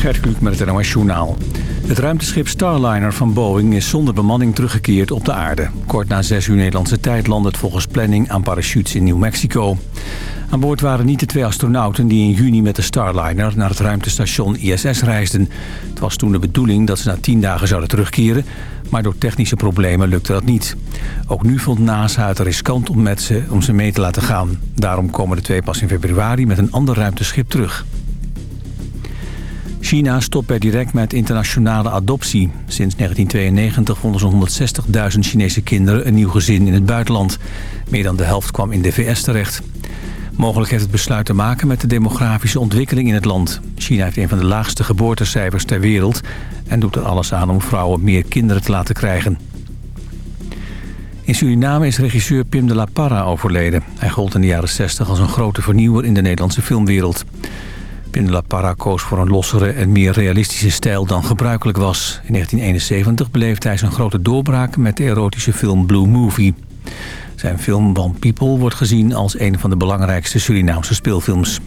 Gert Kluk met het NOS Journaal. Het ruimteschip Starliner van Boeing is zonder bemanning teruggekeerd op de aarde. Kort na 6 uur Nederlandse tijd landde het volgens planning aan parachutes in New Mexico. Aan boord waren niet de twee astronauten die in juni met de Starliner naar het ruimtestation ISS reisden. Het was toen de bedoeling dat ze na 10 dagen zouden terugkeren, maar door technische problemen lukte dat niet. Ook nu vond NASA het riskant om, met ze, om ze mee te laten gaan. Daarom komen de twee pas in februari met een ander ruimteschip terug. China stopt per direct met internationale adoptie. Sinds 1992 vonden ze 160.000 Chinese kinderen een nieuw gezin in het buitenland. Meer dan de helft kwam in de VS terecht. Mogelijk heeft het besluit te maken met de demografische ontwikkeling in het land. China heeft een van de laagste geboortecijfers ter wereld... en doet er alles aan om vrouwen meer kinderen te laten krijgen. In Suriname is regisseur Pim de la Parra overleden. Hij gold in de jaren 60 als een grote vernieuwer in de Nederlandse filmwereld. Pim de la Parra koos voor een lossere en meer realistische stijl dan gebruikelijk was. In 1971 beleefde hij zijn grote doorbraak met de erotische film Blue Movie. Zijn film One People wordt gezien als een van de belangrijkste Surinaamse speelfilms.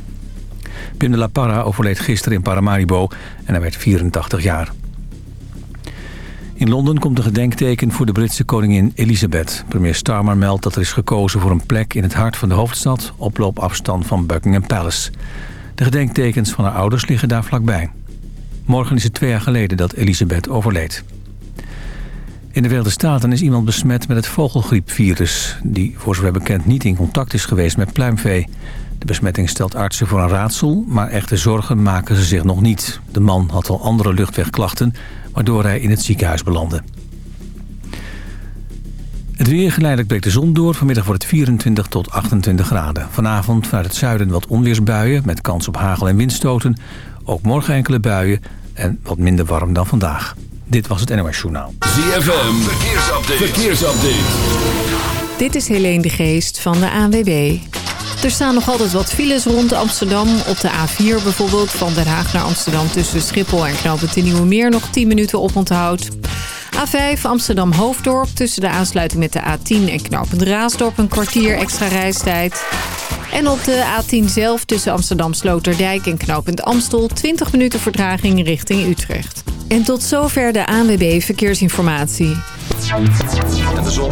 Pim de la Parra overleed gisteren in Paramaribo en hij werd 84 jaar. In Londen komt een gedenkteken voor de Britse koningin Elizabeth. Premier Starmer meldt dat er is gekozen voor een plek in het hart van de hoofdstad... op loopafstand van Buckingham Palace. De gedenktekens van haar ouders liggen daar vlakbij. Morgen is het twee jaar geleden dat Elisabeth overleed. In de Verenigde Staten is iemand besmet met het vogelgriepvirus... die voor zover bekend niet in contact is geweest met pluimvee. De besmetting stelt artsen voor een raadsel... maar echte zorgen maken ze zich nog niet. De man had al andere luchtwegklachten... waardoor hij in het ziekenhuis belandde. Het weer geleidelijk breekt de zon door. Vanmiddag wordt het 24 tot 28 graden. Vanavond vanuit het zuiden wat onweersbuien... met kans op hagel en windstoten. Ook morgen enkele buien en wat minder warm dan vandaag. Dit was het NOS Journaal. ZFM, verkeersupdate. verkeersupdate. Dit is Helene de Geest van de ANWB. Er staan nog altijd wat files rond Amsterdam. Op de A4 bijvoorbeeld, van Den Haag naar Amsterdam... tussen Schiphol en Knoopend Nieuwe Meer nog 10 minuten op onthoud. A5 Amsterdam-Hoofddorp tussen de aansluiting met de A10 en Knoopend Raasdorp... een kwartier extra reistijd. En op de A10 zelf tussen Amsterdam-Sloterdijk en Knoopend Amstel... 20 minuten vertraging richting Utrecht. En tot zover de ANWB Verkeersinformatie. En de zon.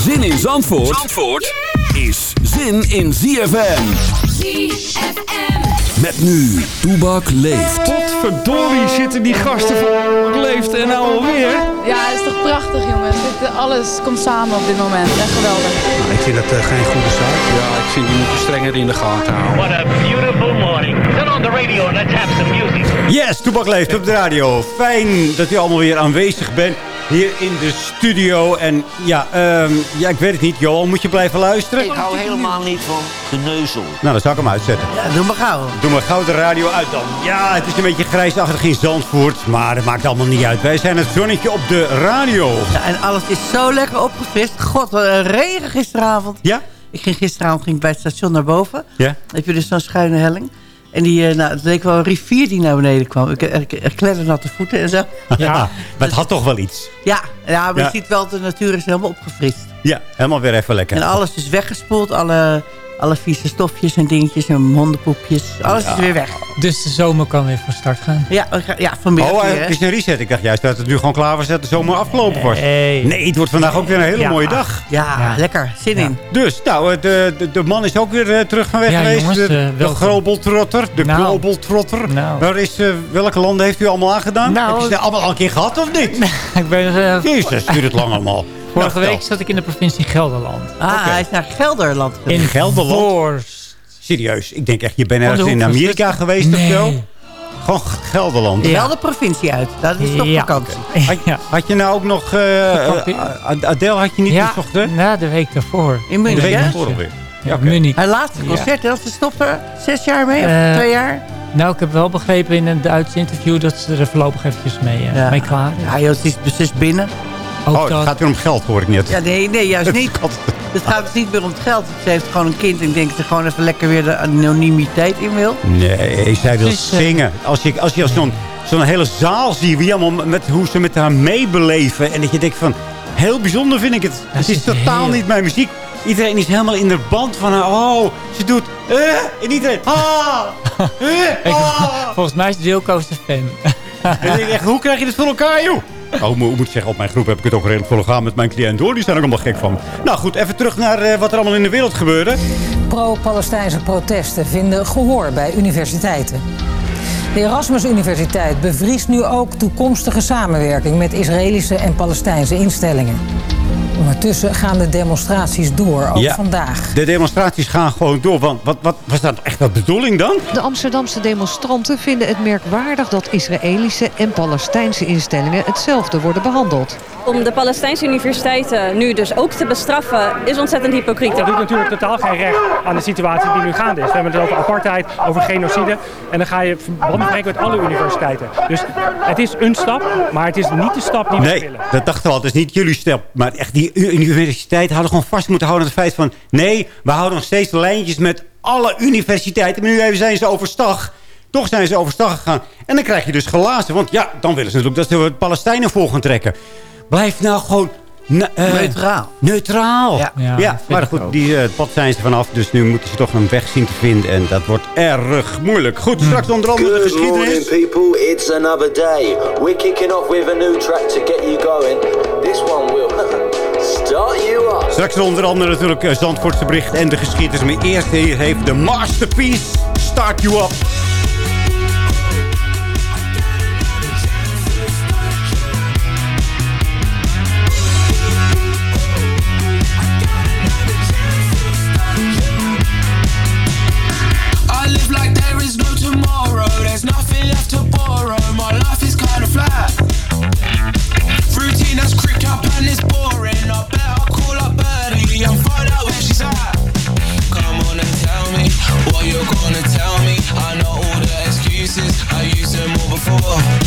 Zin in Zandvoort, Zandvoort is zin in ZFM. ZFM. Met nu, Toebak leeft. Potverdorie zitten die gasten van leeft en nou alweer. Ja, het is toch prachtig jongens. Dit, eh, alles komt samen op dit moment. Echt geweldig. Nou, ik vind dat uh, geen goede zaak. Ja, ik vind die moeten strenger in de gaten houden. What a beautiful morning. Turn on the radio and let's have some music. Yes, Toebak leeft op de radio. Fijn dat u allemaal weer aanwezig bent hier in de studio. En ja, um, ja, ik weet het niet. Johan, moet je blijven luisteren? Ik hou helemaal niet van geneuzel. Nou, dan zal ik hem uitzetten. Ja, doe maar gauw. Doe maar gauw de radio uit dan. Ja, het is een beetje grijsachtig in Zandvoort. Maar dat maakt allemaal niet uit. Wij zijn het zonnetje op de radio. Ja, en alles is zo lekker opgefrist. God, wat een regen gisteravond. Ja? Ik ging gisteravond ging ik bij het station naar boven. Ja? Dan heb je dus zo'n schuine helling. En die, uh, nou, het leek wel een rivier die naar beneden kwam. Ik erklerde natte voeten en zo. Ja, maar het had toch wel iets. Ja, ja maar ja. je ziet wel, de natuur is helemaal opgefrist. Ja, helemaal weer even lekker. En alles is weggespoeld. Alle, alle vieze stofjes en dingetjes en hondenpoepjes. Alles ja. is weer weg. Dus de zomer kan weer van start gaan? Ja, ja vanmiddag Oh, het is een reset. Ik dacht juist dat het nu gewoon klaar was dat de zomer afgelopen was. Nee. Nee, het wordt vandaag ook weer een hele Ja. mooie dag. Ja, Ja. lekker. Zin in. Dus, nou, de, de, de man is ook weer eh, terug van weg Ja, geweest. jongens, de eh, de welkom. Global-trotter. De Nou. Global-trotter. Nou. Waar is, eh, welke landen heeft u allemaal aangedaan? Nou. Heb je ze allemaal al een keer gehad of niet? Ik ben, eh, Jezus, duurt het lang allemaal. Vorige Nou, week zat ik in de provincie Gelderland. Ah, hij is naar Gelderland geweest. In Gelderland? Voorst. Serieus, ik denk echt, je bent de ergens in Amerika geweest of Nee. zo? Gewoon Gelderland. Wel de provincie uit. Dat is toch Ja. vakantie. Had, Ja. had je nou ook nog... eh Vakantie. eh, Adele had je niet Ja, bezocht, hè? na de week daarvoor. In De München, week hè? ervoor alweer. Ja, Ja, oké. Munich. Haar laatste Ja. concert, dat ze stoppen. Zes jaar mee, of Eh, twee jaar? Nou, ik heb wel begrepen in een Duits interview dat ze er voorlopig eventjes mee, eh, Ja. mee klaar Ja, joh, het is beslist binnen. Ook Oh, het dat. gaat weer om geld, hoor ik net. Ja, nee, nee, juist niet. Het gaat dus niet meer om het geld. Ze heeft gewoon een kind en ik denk dat ze gewoon even lekker weer de anonimiteit in wil. Nee, zij wil Het eh, zingen. Als je, als je zo'n zo'n hele zaal ziet, wie allemaal met, hoe ze met haar meebeleven. En dat je denkt van, heel bijzonder vind ik het. het ze is is totaal heel- niet mijn muziek. Iedereen is helemaal in de band van haar. Oh, ze doet... Eh, en iedereen... Ah, ah. Volgens mij is Wilco zijn fan. En ik denk echt, hoe krijg je dit voor elkaar, joh? Oh, moet, ik zeggen, op mijn groep heb ik het ook redelijk voor elkaar met mijn cliënten, hoor. Die zijn er allemaal gek van. Nou goed, even terug naar eh, wat er allemaal in de wereld gebeurde. Pro-Palestijnse protesten vinden gehoor bij universiteiten. De Erasmus Universiteit bevriest nu ook toekomstige samenwerking met Israëlische en Palestijnse instellingen. Ondertussen gaan de demonstraties door, ook Ja. vandaag. De demonstraties gaan gewoon door. Want wat, wat was dat echt de bedoeling dan? De Amsterdamse demonstranten vinden het merkwaardig dat Israëlische en Palestijnse instellingen hetzelfde worden behandeld. Om de Palestijnse universiteiten nu dus ook te bestraffen is ontzettend hypocriet. Dat doet natuurlijk totaal geen recht aan de situatie die nu gaande is. We hebben het over apartheid, over genocide. En dan ga je verbanden brengen met alle universiteiten. Dus het is een stap, maar het is niet de stap die we Nee, willen. dat dachten we al. Het is niet jullie stap. Maar echt, die u- universiteit hadden gewoon vast moeten houden aan het feit van... nee, we houden nog steeds lijntjes met alle universiteiten. Maar nu even zijn ze overstag. Toch zijn ze overstag gegaan. En dan krijg je dus glazen. Want ja, dan willen ze natuurlijk dat ze de Palestijnen voor gaan trekken. Blijf nou gewoon... eh, Neutraal. Neutraal. Ja, Ja. Ja, maar goed, die het pad zijn ze vanaf. Dus nu moeten ze toch een weg zien te vinden. En dat wordt erg moeilijk. Goed, straks onder andere de Good morning, geschiedenis. people. It's another day. We're kicking off with a new track to get you going. This one will start you up. Straks onder andere natuurlijk eh, Zandvoortse bericht en de geschiedenis. Maar eerst hier heeft de masterpiece Start You Up. I live what you're gonna tell me. I know all the excuses. I used them all before.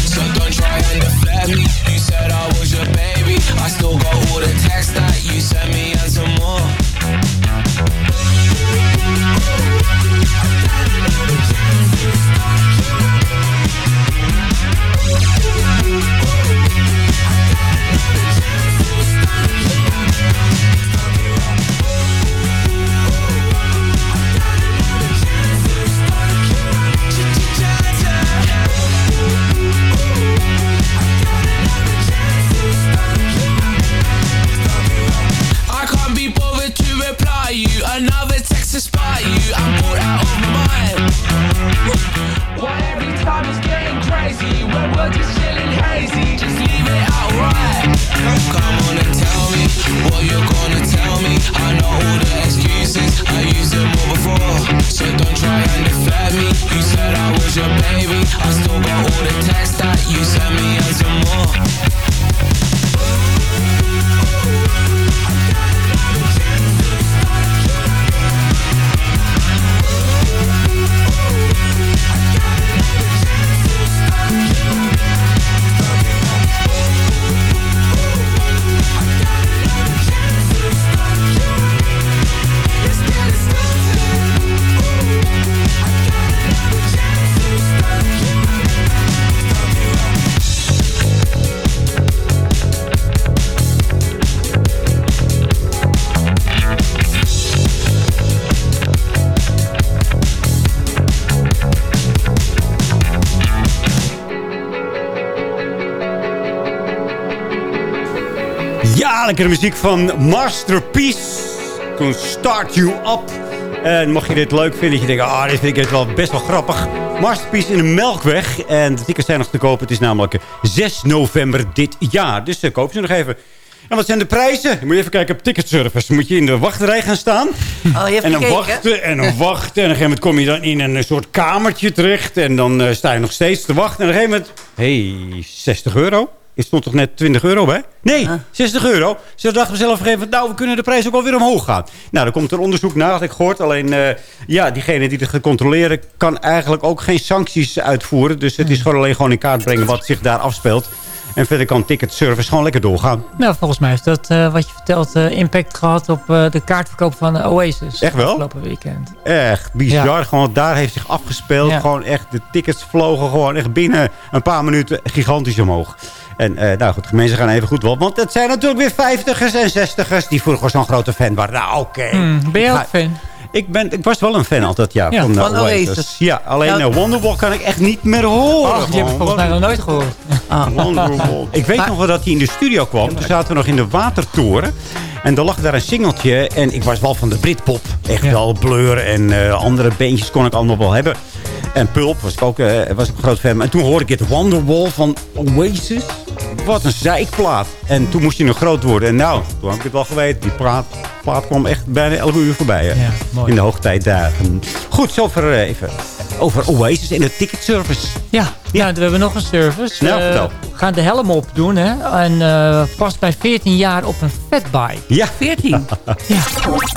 Lekkere muziek van Masterpiece. Toen Start You Up. En mocht je dit leuk vinden, dat je denkt, ah, dit vind ik het wel best wel grappig. Masterpiece in de Melkweg. En de tickets zijn nog te kopen. Het is namelijk 6 november dit jaar. Dus uh, koop ze nog even. En wat zijn de prijzen? Moet je even kijken op Ticketservice. Moet je in de wachtrij gaan staan. Oh, je hebt en dan gekeken? wachten en dan wachten. En op een gegeven moment kom je dan in een soort kamertje terecht. En dan eh, sta je nog steeds te wachten. En op een gegeven moment, hey, 60 euro. Het stond toch net 20 euro bij? Nee, 60 euro. Ze dachten zelf op een gegeven moment, nou, we kunnen de prijs ook wel weer omhoog gaan. Nou, dan komt er onderzoek naar, had ik gehoord. Alleen, eh, ja, diegene die het gaat controleren... kan eigenlijk ook geen sancties uitvoeren. Dus het is gewoon alleen gewoon in kaart brengen wat zich daar afspeelt. En verder kan ticketservice gewoon lekker doorgaan. Nou, volgens mij heeft dat, eh, wat je vertelt, eh, impact gehad op eh, de kaartverkoop van Oasis. Echt wel? Afgelopen weekend. Echt bizar. Ja. Gewoon daar heeft zich afgespeeld. Ja. Gewoon echt, de tickets vlogen gewoon echt binnen een paar minuten gigantisch omhoog. En nou goed, mensen gaan even goed wel. Want het zijn natuurlijk weer vijftigers en zestigers die vroeger zo'n grote fan waren. Nou, oké. Hmm, ben je ook fan? Ik, ben, ik was wel een fan altijd, ja. Ja, van, van Oasis. Ja, alleen Ja. eh, Wonderwall kan ik echt niet meer horen. Oh, die heb ik volgens mij nog nooit gehoord. Wonderwall. Ik weet nog wel dat hij in de studio kwam. Toen zaten we nog in de watertoren. En er lag daar een singeltje. En ik was wel van de Britpop. Echt Ja. wel Blur en eh, andere beentjes kon ik allemaal wel hebben. En Pulp was ik ook, eh, was ik een groot fan. En toen hoorde ik het Wonderwall van Oasis. Wat een zeikplaat. En toen moest je nog groot worden. En nou, toen heb ik het wel geweten. Die plaat, plaat kwam echt bijna elke uur voorbij. Hè? Ja, mooi. In de hoogtijdagen. Goed, zover eh, even over Oasis en de ticketservice. Ja, Nou, we hebben nog een service. Nou, we vertel. gaan de helm opdoen. Hè? En eh, past bij 14 jaar op een fatbike. Ja. 14? Ja.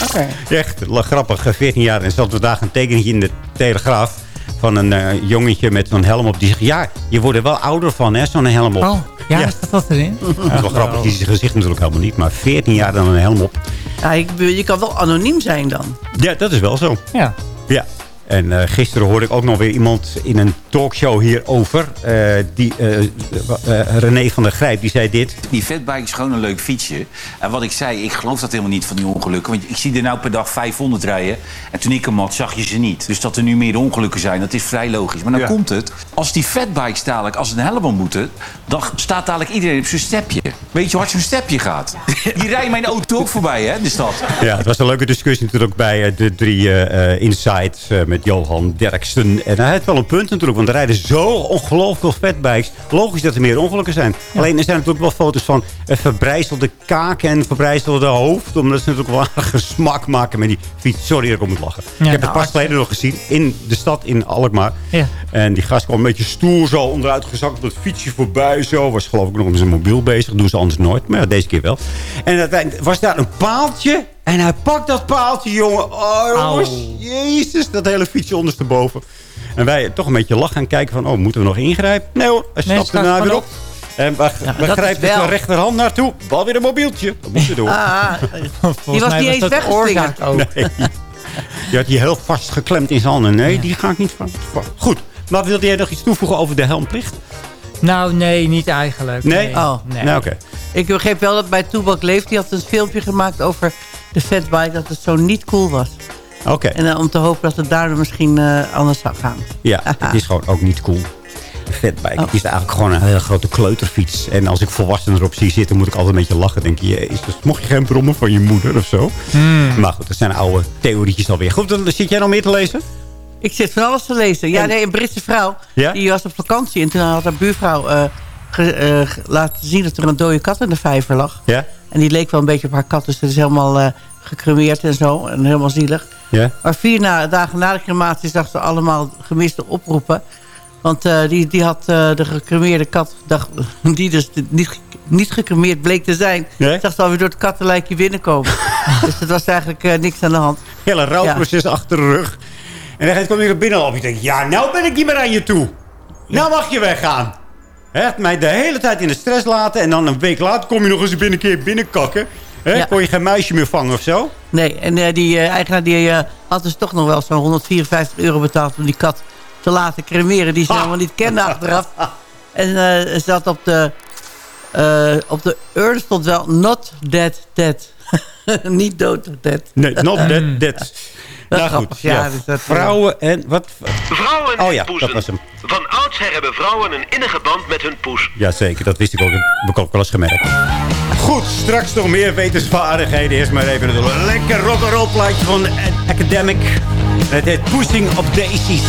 Oké. Echt grappig, eh, 14 jaar. En zat vandaag een tekeningetje in de Telegraaf... van een eh, jongetje met zo'n helm op. Die zegt, ja, je wordt er wel ouder van, hè, zo'n helm op. Oh, ja, Ja. is dat wat erin? Dat is wel grappig, die gezicht natuurlijk helemaal niet. Maar 14 jaar dan een helm op. Ja, ik, je kan wel anoniem zijn dan. Ja, dat is wel zo. Ja. Ja. En eh, gisteren hoorde ik ook nog weer iemand in een talkshow hierover. eh die, eh, René van der Grijp, die zei dit. Die fatbike is gewoon een leuk fietsje. En wat ik zei, ik geloof dat helemaal niet van die ongelukken. Want ik zie er nou per dag 500 rijden. En toen ik hem had, zag je ze niet. Dus dat er nu meer ongelukken zijn, dat is vrij logisch. Maar dan Ja. komt het, als die fatbikes dadelijk, als een helm om moeten... dan staat dadelijk iedereen op zijn stepje. Weet je hoe hard zo'n stepje gaat? Die rijden mijn auto ook voorbij, hè, de stad. Ja, het was een leuke discussie natuurlijk ook bij de drie Insights met Johan Derksen. En hij had wel een punt natuurlijk, want er rijden zo ongelooflijk veel fatbikes. Logisch dat er meer ongelukken zijn. Alleen er zijn natuurlijk wel foto's van eh, verbrijzelde kaken en verbrijzelde hoofd. Omdat ze natuurlijk wel aardig smak maken met die fiets. Sorry dat ik om moet lachen. ik heb het nou, pas geleden nog gezien in de stad in Alkmaar. Ja. En die gast kwam een beetje stoer zo onderuit gezakt op het fietsje voorbij. Zo was geloof ik nog met zijn mobiel bezig. Doen ze anders nooit. Maar ja, deze keer wel. En uiteindelijk was daar een paaltje. En hij pakt dat paaltje, jongen. Oh, jongens. Jezus, dat hele fietsje ondersteboven. En wij toch een beetje lachen en kijken van... Oh, moeten we nog ingrijpen? Nee hoor, hij stapt staat erna weer op. En we, Ja, grijpen wel. zijn rechterhand naartoe. Wel weer een mobieltje. Dat moet je doen. Ah, die was niet eens weggeslingerd. oorzaak ook. Nee. Die had hij heel vast geklemd in zijn handen. Nee, die ga ik niet van. van- Goed. Maar wilde jij nog iets toevoegen over de helmplicht? Nou, nee, niet eigenlijk. Nee? Oh. nee. Nou, oké. Ik begreep wel dat bij Toebak Leeft... die had een filmpje gemaakt over de fatbike... dat het zo niet cool was. Oké. En eh, om te hopen dat het daardoor misschien eh, anders zou gaan. Ja, het is gewoon ook niet cool. Een Fatbike. Oh. Het is eigenlijk gewoon een hele grote kleuterfiets. En als ik volwassenen erop zie zitten, moet ik altijd een beetje lachen. Denk je, jezus, mocht je geen brommen van je moeder of zo? Hmm. Maar goed, dat zijn oude theorietjes alweer. Goed, dan zit jij nog meer te lezen? Ik zit van alles te lezen. Ja, En- nee, een Britse vrouw. Ja? Die was op vakantie. En toen had haar buurvrouw eh, ge- eh, ge- laten zien dat er een dode kat in de vijver lag. Ja? En die leek wel een beetje op haar kat. Dus het is helemaal eh gecremeerd en zo. En helemaal zielig. Ja? Maar vier na, dagen na de crematie zag ze allemaal gemiste oproepen. Want eh, die, die had de gecremeerde kat, dacht, die dus niet, niet gecremeerd bleek te zijn... Nee? zag ze alweer door het kattenlijkje binnenkomen. dus het was eigenlijk niks aan de hand. Hele rouwproces achter de rug. En dan komt hij er binnen op. Je denkt, ja, nou ben ik niet meer aan je toe. Nou mag je weggaan. Het mij de hele tijd in de stress laten. En dan een week later kom je nog eens een binnen- keer binnenkakken. Hè? Ja. Kon je geen muisje meer vangen of zo? Nee, en eh, die eh, eigenaar die, eh, had dus toch nog wel zo'n 154 euro betaald... om die kat te laten cremeren die ze Ha! helemaal niet kende achteraf. En eh, ze zat op de, eh, op de urn stond wel not dead dead. niet dood dead. Nee, not Mm. that. Nou goed, ja, ja. dus dat, Vrouwen en wat? Vrouwen Oh en ja, dat poezen. was hem. Van oudsher hebben vrouwen een innige band met hun poes. Jazeker, dat wist ik ook. Dat heb ik ook wel eens gemerkt. Goed, straks nog meer wetensvaardigheden. Eerst maar even een lekker rock'n'roll plaatje van Academic. Het heet Pushing of Daisies.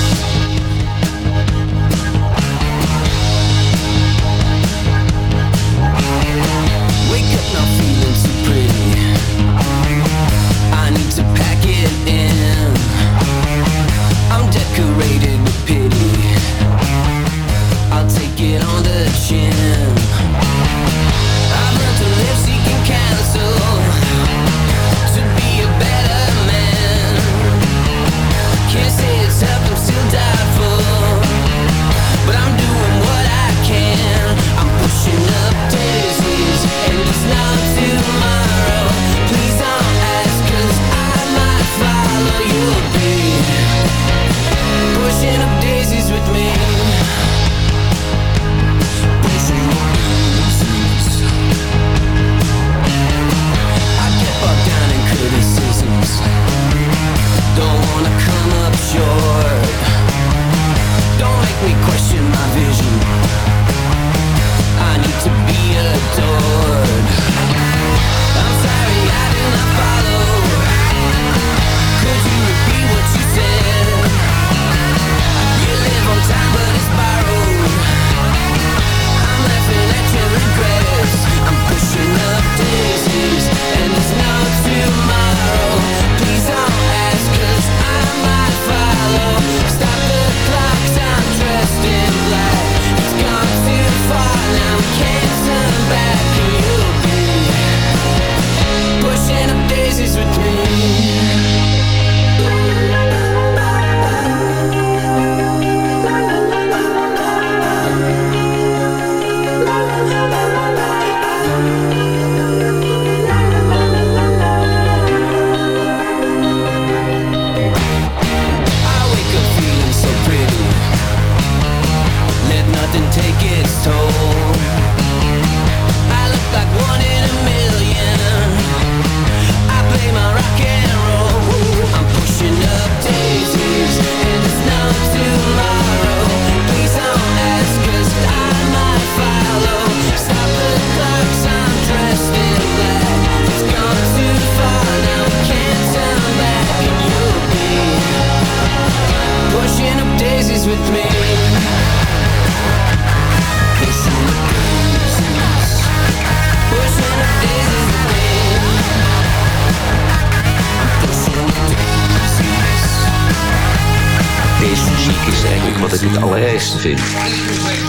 Het allerergste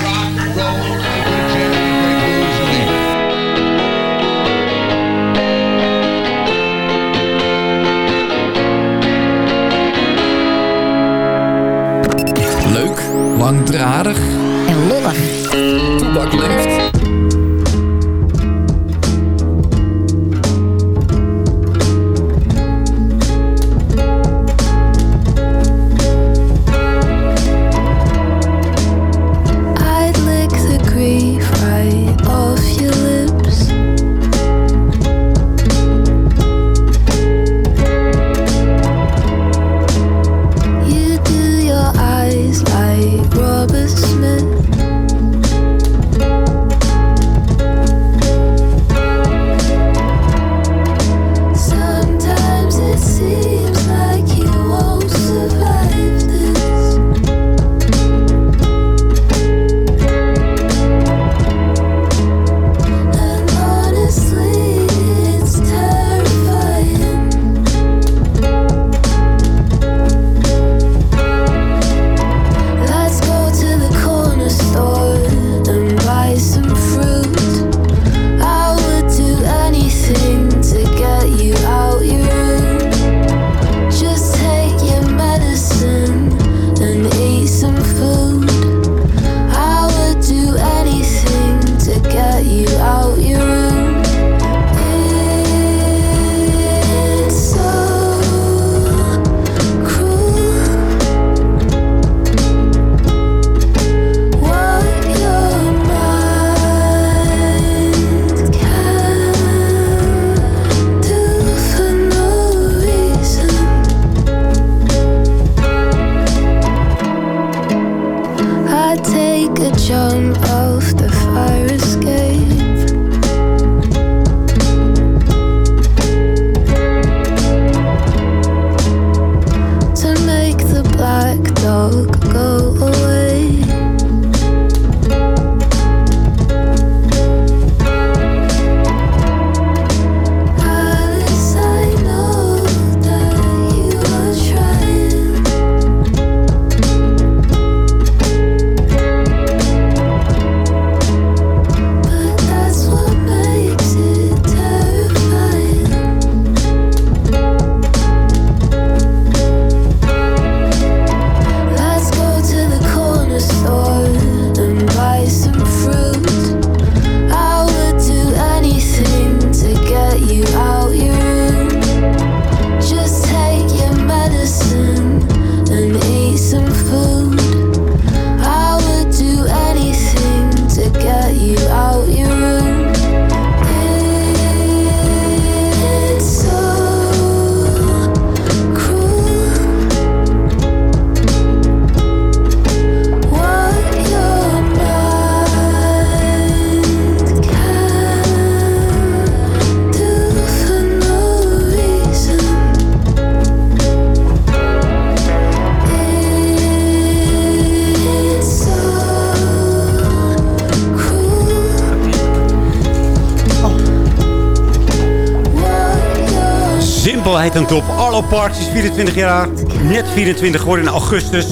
Simpelheid en top. Arlo Parks is 24 jaar. Net 24 geworden in augustus.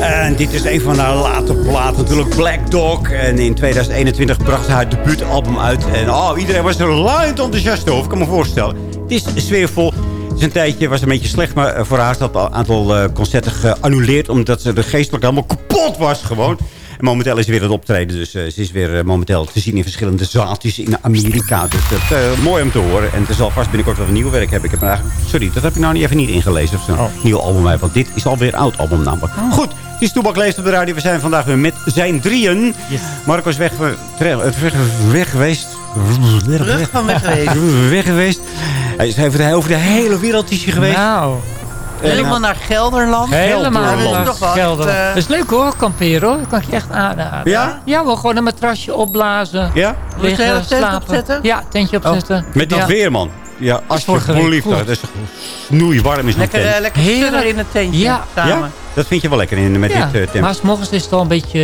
En dit is een van haar late platen. Natuurlijk Black Dog. En in 2021 bracht ze haar debuutalbum uit. En oh, iedereen was er luid enthousiast over. Ik kan me voorstellen. Het is sfeervol. Het is een tijdje was een beetje slecht. Maar voor haar is dat een aantal eh, concerten geannuleerd. Omdat ze er geestelijk helemaal kapot was gewoon. En momenteel is ze weer aan het optreden. Dus eh, ze is weer eh, momenteel te zien in verschillende zaaltjes in Amerika. Dus dat is eh, mooi om te horen. En het zal vast binnenkort wel een nieuw werk hebben. Ik heb er eigenlijk, sorry, dat heb ik nou niet even niet ingelezen. Of zo'n nieuw album. Want dit is alweer een oud album namelijk. Goed, het is Toebak leest op de radio. We zijn vandaag weer met zijn drieën. Marco is weg, weg, weg geweest. Weg geweest. weg geweest. Hij is over de, over de hele wereld is hij geweest. Nou, Helemaal naar Gelderland. helemaal dat is naar toch wel Gelder. echt, eh, Dat is leuk hoor, kamperen hoor. Dat kan ik je echt aanraden. Ja? Ja, wel gewoon een matrasje opblazen. Ja? Je Liggen, een tent slapen. opzetten? Ja, tentje opzetten. Met dat ja. weer, man. Ja, alsjeblieft. goed. Dat is snoeiwarm is een Lekker, eh, lekker in het tentje Ja. samen. Ja? Dat vind je wel lekker in, met dit eh tent. maar 's morgens is het al een beetje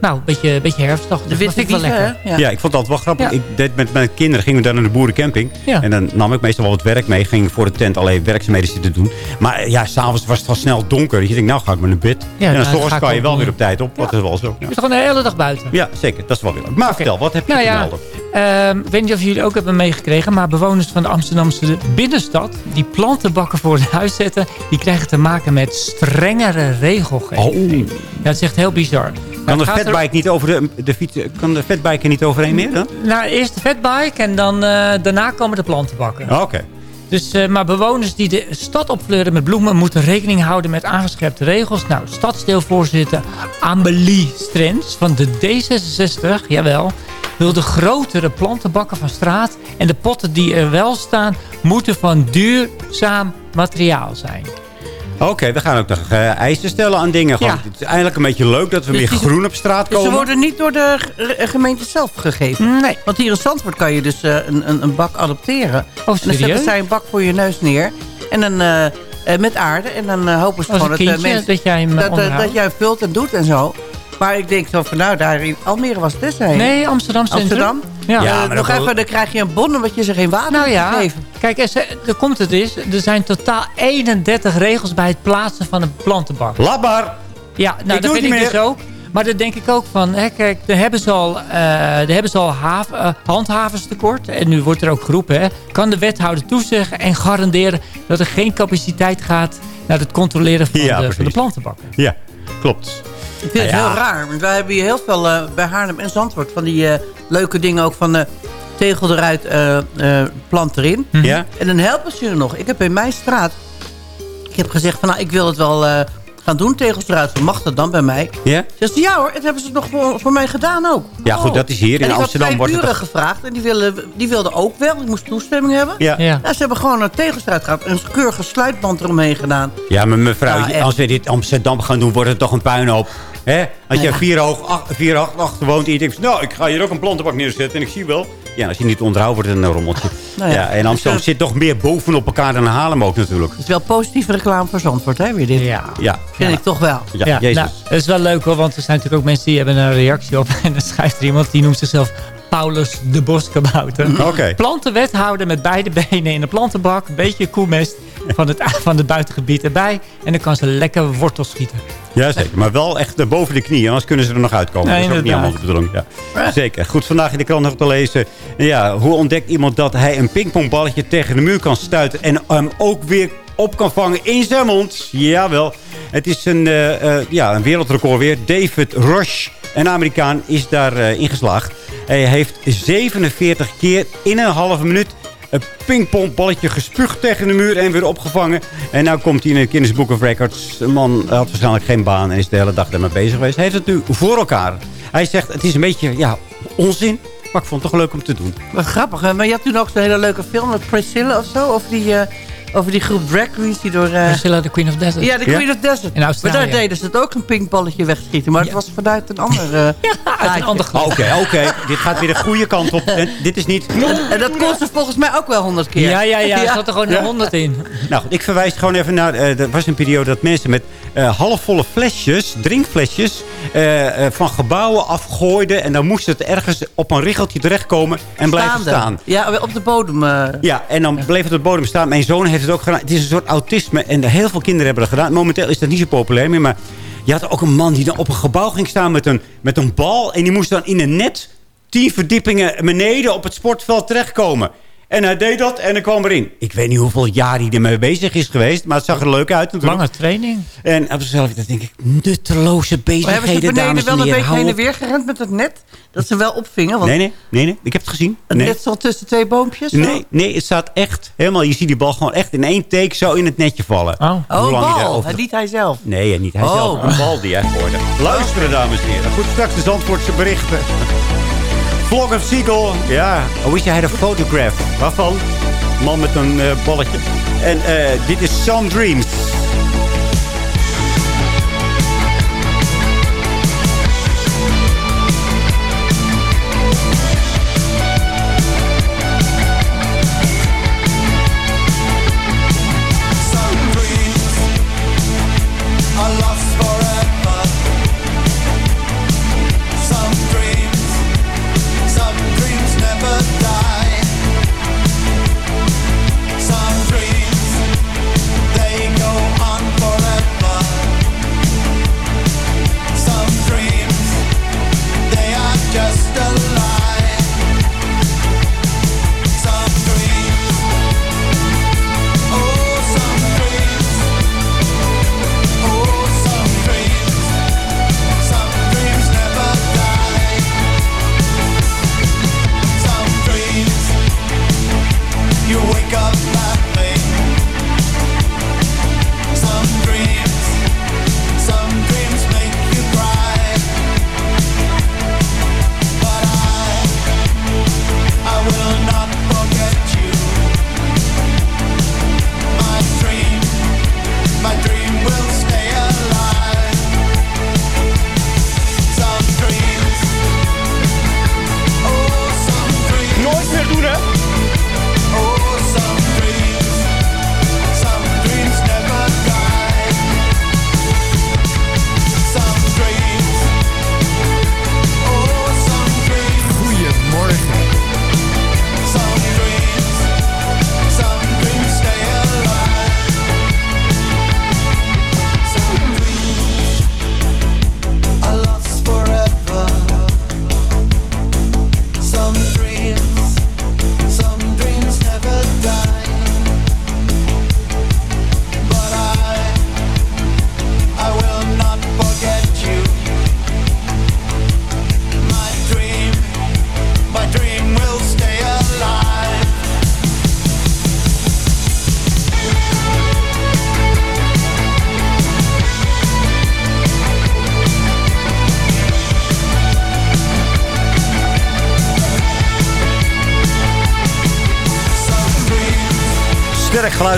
nou, een beetje, beetje herfstdag. De Dus witte dat vind ik wel lekker. hè? Ja. ik vond dat wel grappig. Ja. Ik deed met mijn kinderen gingen we daar naar de boerencamping. Ja. En dan nam ik meestal wel wat werk mee. Ging voor de tent alleen werkzaamheden zitten doen. Maar ja, s'avonds was het al snel donker. Je denkt, nou ga ik maar naar bed. Ja, en nou, dan ik kan je wel doen. weer op tijd op. Dat is wel zo. Ja. Je bent gewoon de hele dag buiten. Ja, zeker. Dat is wel weer leuk. Maar vertel, wat heb je Nou te ja, melden? ehm, ik weet niet of jullie ook hebben meegekregen... maar bewoners van de Amsterdamse binnenstad... die plantenbakken voor hun huis zetten... die krijgen te maken met strengere regelgeving. Ja, dat is echt heel bizar. Kan de gaat er- fatbike niet over de, de fiets, kan de fatbike niet overheen meer dan? Nou, eerst de fatbike en dan, eh, daarna komen de plantenbakken. Oké. Dus, eh, maar bewoners die de stad opfleuren met bloemen... moeten rekening houden met aangescherpte regels. Nou, stadsdeelvoorzitter Amelie Strens van de D66, jawel... wil de grotere plantenbakken van straat... en de potten die er wel staan... moeten van duurzaam materiaal zijn. Oké, we gaan ook nog eh, eisen stellen aan dingen. Gewoon, Ja. Het is eigenlijk een beetje leuk dat we Dus meer groen op straat Dus komen. ze worden niet door de eh, gemeente zelf gegeven. Nee. Want hier in Zandvoort kan je dus eh, een, een, een bak adopteren. Oh, en dan zetten zij een bak voor je neus neer. En dan met aarde. En dan hopen ze Als gewoon dat, mensen, dat jij hem dat, dat jij vult en doet en zo. Maar ik denk zo van nou, daar in Almere was het destijds. Nee, Amsterdam Centrum. Amsterdam? Ja. Eh, Ja, maar nog dat- even, dan krijg je een bon omdat je ze geen water Nou hebt ja, gegeven. kijk, er, er komt het is. Er zijn totaal 31 regels bij het plaatsen van een plantenbak. Labbar! Ja, nou, Ik dat vind ik dus ook. Maar daar denk ik ook van, hè, kijk, daar hebben ze al, eh daar hebben ze al haaf, eh, handhaverstekort. En nu wordt er ook geroepen, hè, kan de wethouder toezeggen en garanderen dat er geen capaciteit gaat naar het controleren van, Ja, de, van de plantenbakken. Ja, klopt. Ik vind het Ja. heel raar. Want wij hebben hier heel veel eh, bij Haarlem en Zandvoort van die eh, leuke dingen ook van de tegel eruit, plant erin. Ja? En dan helpen ze er nog. Ik heb in mijn straat, ik heb gezegd van nou, ik wil het wel gaan doen, tegels eruit. Mag dat dan bij mij? Ja? Ze zegt, ja hoor, dat hebben ze nog voor, voor mij gedaan ook. Ja, goed, Oh. dat is hier. In en ik Amsterdam had wordt het... buren gevraagd en die wilden, die wilden ook wel. Ik moest toestemming hebben. Ja. Ja. Nou, ze hebben gewoon een tegels eruit gehad. Een keurige sluitband eromheen gedaan. Ja, maar mevrouw, als we dit in Amsterdam gaan doen, wordt het toch een puinhoop. Hè? Als je Ja. vier hoog, ach- vier hoog achter woont en je denkt, nou, ik ga hier ook een plantenbak neerzetten en ik zie wel. Ja, als je niet onderhouden wordt, het een rommeltje. Nou ja. ja. en Amsterdam Dus, zit toch meer bovenop elkaar dan Haarlem ook natuurlijk. Het is wel positieve reclame voor Zandvoort, hè, weer dit. Ja. Ja, Vind ik toch wel. ja, Ja, jezus. nou, dat is wel leuk hoor, want er zijn natuurlijk ook mensen die hebben een reactie op. En dan schrijft er iemand, die noemt zichzelf Paulus de Boskabouter. Oké. Plantenwethouder met beide benen in een plantenbak. Een beetje koemest van het, van het buitengebied erbij. En dan kan ze lekker wortels schieten. Jazeker, maar wel echt eh, boven de knieën, anders kunnen ze er nog uitkomen. Nee, dat is ook niet allemaal de bedoeling. Ja. Zeker. Goed, vandaag in de krant nog te lezen. Ja, hoe ontdekt iemand dat hij een pingpongballetje tegen de muur kan stuiten... en hem ook weer op kan vangen in zijn mond? Jawel. Het is een, eh, eh, ja, een wereldrecord weer. David Rush, een Amerikaan, is daar eh, ingeslaagd. Hij heeft 47 keer in een halve minuut een pingpongballetje gespuugd tegen de muur en weer opgevangen. En nu komt hij in de Guinness Book of Records. De man had waarschijnlijk geen baan en is de hele dag ermee bezig geweest. Hij heeft het nu voor elkaar. Hij zegt, het is een beetje ja, onzin, maar ik vond het toch leuk om te doen. Wat grappig, hè? Maar je had toen ook zo'n hele leuke film met Priscilla of zo. Over die, eh, over die groep drag queens die door... eh, Priscilla, de Queen of Desert. ja, de Queen of Desert. In Australië. Maar daar deden ze het ook een pinkballetje wegschieten. Maar het was vanuit een ander... eh, Uit een ander. Oké, oké. Dit gaat weer de goede kant op. En dit is niet... En dat kon ze volgens mij ook wel honderd keer. Ja, ja, ja. Er zat er gewoon een honderd in. Nou goed, ik verwijs gewoon even naar... eh, er was een periode dat mensen met halfvolle flesjes, drinkflesjes... eh, eh, van gebouwen afgooiden. En dan moest het ergens op een richeltje terechtkomen en blijven Staande. staan. Ja, op de bodem. eh. Ja, en dan bleef het op de bodem staan. Mijn zoon heeft het ook gedaan. Het is een soort autisme. En heel veel kinderen hebben dat gedaan. Momenteel is dat niet zo populair meer. Maar je had ook een man die dan op een gebouw ging staan met een, met een bal. En die moest dan in een net tien verdiepingen beneden op het sportveld terechtkomen. En hij deed dat en hij kwam erin. Ik weet niet hoeveel jaar hij ermee bezig is geweest. Maar het zag er leuk uit natuurlijk. Lange training. En op zichzelf dat denk ik, nutteloze Maar hebben ze bezigheden, beneden wel en een beetje heen en weer gerend met het net? Dat ze wel opvingen? Want Nee, nee, nee, nee. Ik heb het gezien. het Nee. net zat tussen twee boompjes? zo? Nee, nee, het staat echt helemaal... Je ziet die bal gewoon echt in één take zo in het netje vallen. Oh. Oh, bal. Hij niet hij zelf. Nee, niet hij Oh. zelf. Een bal die hij hoorde. Luisteren, dames en heren. Goed, straks de Zandvoortse berichten. Vlog of Seagull. Ja, I wish I had a photograph. Waarvan? Man met een eh, balletje. En eh, dit is Some Dreams.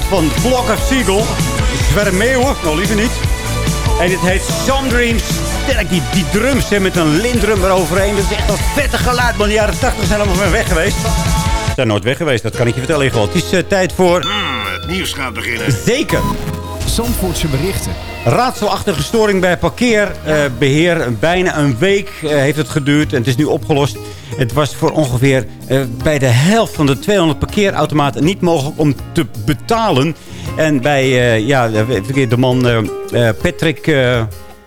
Geluid van Block of Seagull. Zwerm meeuwen, nou liever niet. En het heet Some Dreams. Sterk, die, die drums hè, met een lindrum eroverheen. Dat is echt een vette geluid, man. De jaren 80 zijn allemaal weer weg geweest. Ze zijn nooit weg geweest, dat kan ik je vertellen. geval. Het is eh, tijd voor... het nieuws gaat beginnen. Zeker. Zandvoortse berichten. Raadselachtige storing bij parkeerbeheer. Bijna een week eh, heeft het geduurd en het is nu opgelost. Het was voor ongeveer eh, bij de helft van de 200 parkeerautomaten niet mogelijk om te betalen. En bij eh, ja, de, de man eh, eh, Patrick, eh,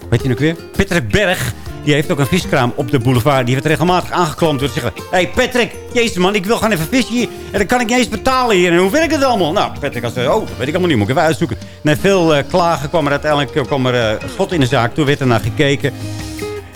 weet je nog weer? Patrick Berg. Die heeft ook een viskraam op de boulevard. Die werd regelmatig aangeklampt door te zeggen... Hé hey Patrick, jezus man, ik wil gaan even vissen hier. En dan kan ik niet eens betalen hier. En hoe werkt het allemaal? Nou, Patrick had. Oh, dat weet ik allemaal niet. Moet ik even uitzoeken. Na veel eh, klagen kwam er uiteindelijk eh, kwam er, eh, schot in de zaak. Toen werd er naar gekeken.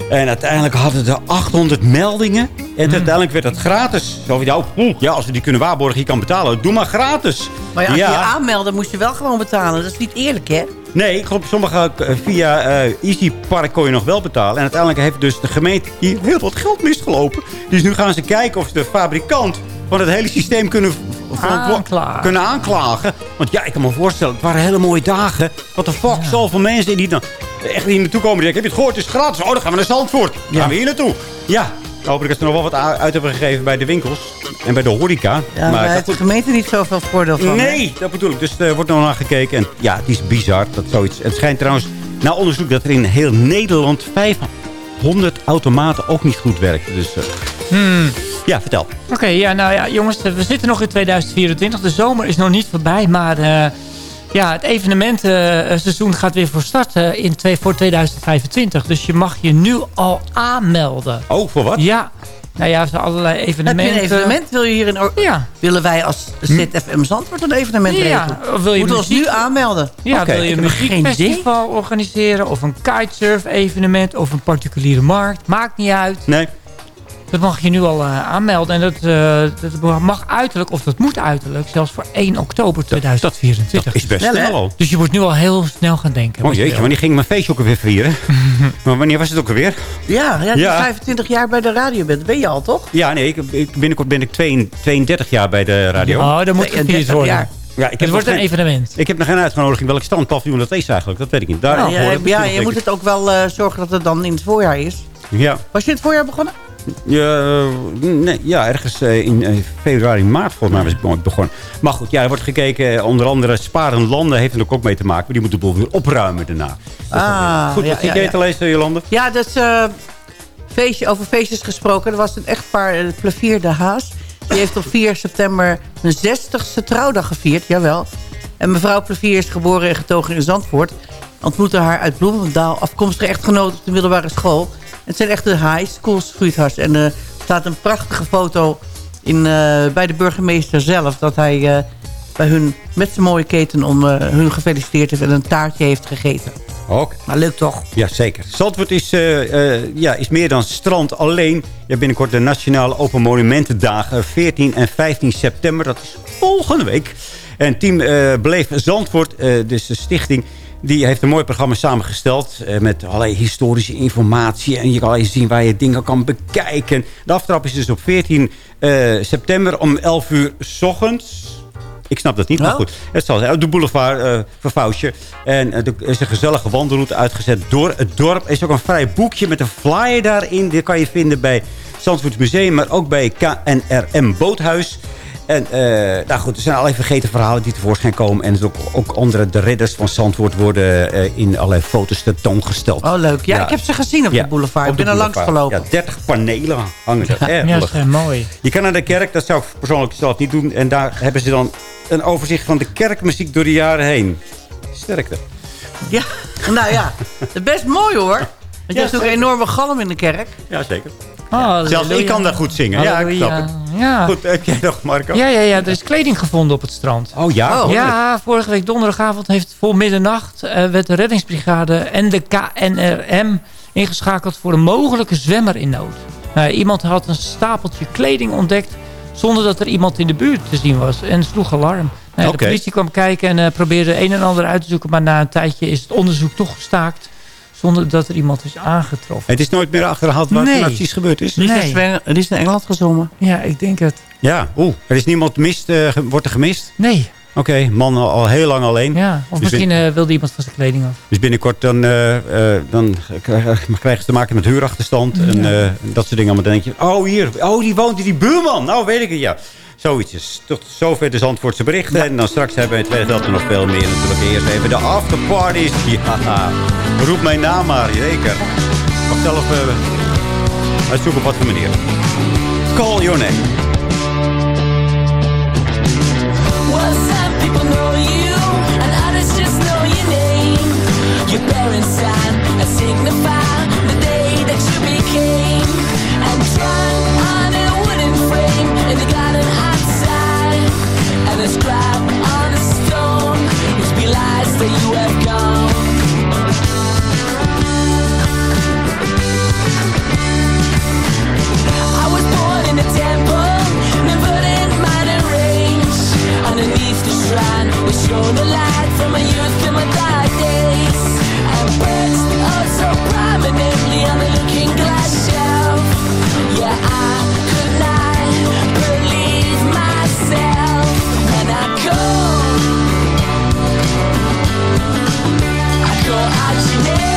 En uiteindelijk hadden er 800 meldingen. En uiteindelijk werd het gratis. Zo van, ja, oh, ja, als we die kunnen waarborgen, je kan betalen. Doe maar gratis. Maar ja, als je je aanmeldde, moest je wel gewoon betalen. Dat is niet eerlijk, hè? Nee, ik geloof sommige eh, via eh Easy Park kon je nog wel betalen. En uiteindelijk heeft dus de gemeente hier heel wat geld misgelopen. Dus nu gaan ze kijken of ze de fabrikant van het hele systeem kunnen, Aanklagen. kunnen aanklagen. Want ja, ik kan me voorstellen, het waren hele mooie dagen. Wat de fuck, zoveel mensen die dan echt hier naartoe komen. Die denken, heb je het gehoord? Het is gratis. Oh, dan gaan we naar Zandvoort. Dan gaan we hier naartoe. Ja, hopelijk dat ze nog wel wat uit hebben gegeven bij de winkels. En bij de horeca. Ja, maar heeft de gemeente niet zoveel voordeel van. hè? Nee, dat bedoel ik. Dus er wordt nog naar gekeken. En ja, het is bizar dat zoiets... Het schijnt trouwens, na onderzoek, dat er in heel Nederland 500 automaten ook niet goed werken. Dus eh, Hmm. ja, vertel. Oké, ja, nou ja, jongens, we zitten nog in 2024. De zomer is nog niet voorbij, maar eh, ja, het evenementenseizoen gaat weer voor start eh, in twee, voor 2025. Dus je mag je nu al aanmelden. Oh, voor wat? Ja, nou ja, allerlei Heb evenementen. je een evenement? Wil je hier in... Ja. Willen wij als ZFM Zandvoort een evenement Ja, regelen? wil je Moeten we ons nu aanmelden? Ja, Oké, wil je ik een heb muziekfestival organiseren of een kitesurf-evenement of een particuliere markt? Maakt niet uit. Nee. Dat mag je nu al eh, aanmelden. En dat, eh, dat mag uiterlijk, of dat moet uiterlijk, zelfs voor 1 oktober 2024. Dat is best Snel, al. Dus je moet nu al heel snel gaan denken. Oh jeetje, wanneer ging mijn feestje ook alweer vieren? maar wanneer was het ook alweer? Ja, ja, als je Ja. 25 jaar bij de radio bent. Ben je al, toch? Ja, nee, ik, ik- binnenkort ben ik 32 jaar bij de radio. Oh, dat moet 32 gevierd worden. jaar. Ja, ik Het heb wordt nog een geen- evenement. Ik heb nog geen uitgenodiging. Welk standpaviljoen dat is eigenlijk? Dat weet ik niet. Daar Ja, hoor ja, je moet het ook wel eh, zorgen dat het dan in het voorjaar is. Ja. Was je in het voorjaar begonnen? Ja, eh, nee, ja, ergens eh, in eh, februari, maart volgens mij was ik nooit begonnen. Maar goed, ja, er wordt gekeken. Onder andere Sparen Landen heeft er ook mee te maken. Maar die moeten de boel weer opruimen daarna. Dat Ah, Goed, wat ja, jij ja. te lezen, Jolande? Ja, dus feestje, over feestjes gesproken. Er was een echtpaar, het Plevier de Haas. Die heeft op 4 september hun 60ste trouwdag gevierd, jawel. En mevrouw Plevier is geboren en getogen in Zandvoort. Ontmoette haar uit Bloemendaal, afkomstige echtgenoot op de middelbare school. Het zijn echt de high school sweethearts. En er staat een prachtige foto in, eh, bij de burgemeester zelf... dat hij eh, bij hun met zijn mooie keten om eh, hun gefeliciteerd heeft... en een taartje heeft gegeten. Oké. Maar leuk toch? Ja, zeker. Zandvoort is, eh, eh, ja, is meer dan strand alleen. Ja, binnenkort de Nationale Open Monumentendagen. 14 en 15 september. Dat is volgende week. En team eh Beleef Zandvoort, eh, dus de stichting... Die heeft een mooi programma samengesteld. eh, met allerlei historische informatie. En je kan alleen zien waar je dingen kan bekijken. De aftrap is dus op 14 eh, september om 11 uur s ochtends. Ik snap dat niet, maar Oh. goed. Het zal zijn. De boulevard eh Vervouwtje. En er is een gezellige wandelroute uitgezet door het dorp. Er is ook een vrij boekje met een flyer daarin. Die kan je vinden bij Zandvoorts Museum, maar ook bij KNRM Boothuis. En eh, nou goed, er zijn allerlei vergeten verhalen die tevoorschijn komen. En ook, ook andere de ridders van Zandvoort worden eh, in allerlei foto's tentoongesteld. Oh, leuk. Ja, ik heb ze gezien op Ja, de boulevard. op ik ben er langs gelopen. Ja, 30 panelen hangen er. Ja, is mooi. Je kan naar de kerk, dat zou ik persoonlijk zelf niet doen. En daar hebben ze dan een overzicht van de kerkmuziek door de jaren heen. Sterkte. Ja, nou ja. Best mooi hoor. Want je hebt ook een enorme galm in de kerk. Ja, zeker. Oh, Zelfs ik kan daar goed zingen. Ja, ik snap het. Ja. Goed, heb jij nog, Marco? Ja, ja, ja, er is kleding gevonden op het strand. Oh ja? Oh. Ja, vorige week donderdagavond heeft voor middernacht... eh, werd de reddingsbrigade en de KNRM ingeschakeld... voor een mogelijke zwemmer in nood. Nou, iemand had een stapeltje kleding ontdekt... zonder dat er iemand in de buurt te zien was. En sloeg alarm. Nou. De politie kwam kijken en eh, probeerde een en ander uit te zoeken... maar na een tijdje is het onderzoek toch gestaakt... zonder dat er iemand is aangetroffen. Het is nooit meer achterhaald wat er Nee. precies gebeurd is. Is, Nee. Sven- die is naar Engeland gezongen. Ja, ik denk het. Ja, oeh. Er is niemand mist, eh, wordt er gemist? Nee. Oké, man al, heel lang alleen. Ja, of Dus misschien eh, wilde iemand van zijn kleding af. Dus binnenkort dan, eh, eh, dan krijgen krijgen ze te maken met huurachterstand. En eh, dat soort dingen. allemaal. Dan denk je, oh hier, oh die woont die buurman. Nou weet ik het, ja. Zoiets is. Tot zover de Zandvoortse berichten. En dan straks hebben we in tweede deel nog veel meer. Natuurlijk eerst even de afterparties. Ja, roep mijn naam maar, zeker. Mag zelf eh, uitzoeken op wat voor manier. Call your name. Some people know you, and just know your name. Your parents sign and signify the day that you became. And drawn in the garden outside. And inscribed on a stone, which belies that you have gone. I was born in a temple, never in minor. Underneath the shrine, we light from my youth dark days. And so prominently on the looking glass shelf. Yeah, I out your name.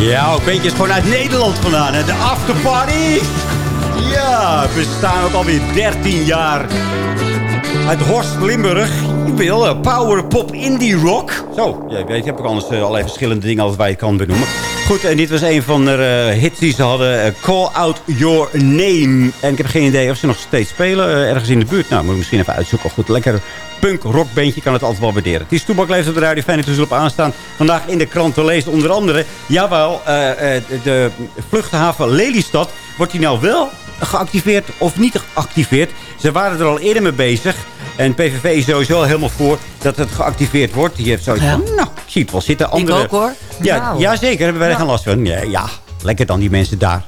Ja, ook beetje is gewoon uit Nederland vandaan. Hè? De afterparty. Ja, we bestaan ook alweer 13 jaar. Uit Horst, Limburg. Ik wil eh, power pop indie rock. Zo, ja, weet, heb ik anders eh, allerlei verschillende dingen waar je het kan benoemen. Goed, en dit was een van de eh, hits die ze hadden. eh, Call Out Your Name. En ik heb geen idee of ze nog steeds spelen eh, ergens in de buurt. Nou, moet ik misschien even uitzoeken. Goed, lekker punk rockbeentje kan het altijd wel waarderen. Het is Toebak leeft op de radio. Fijn dat aanstaan. Vandaag in de krant te lezen onder andere... Jawel, de vluchthaven Lelystad... wordt die nou wel geactiveerd of niet geactiveerd? Ze waren er al eerder mee bezig. En PVV is sowieso helemaal voor dat het geactiveerd wordt. Die heeft zoiets van, nou, ik zie het wel zitten. Andere, ook, hoor. Ja, Nou. ja zeker. Hebben wij er geen last van. Ja, ja, lekker dan die mensen daar.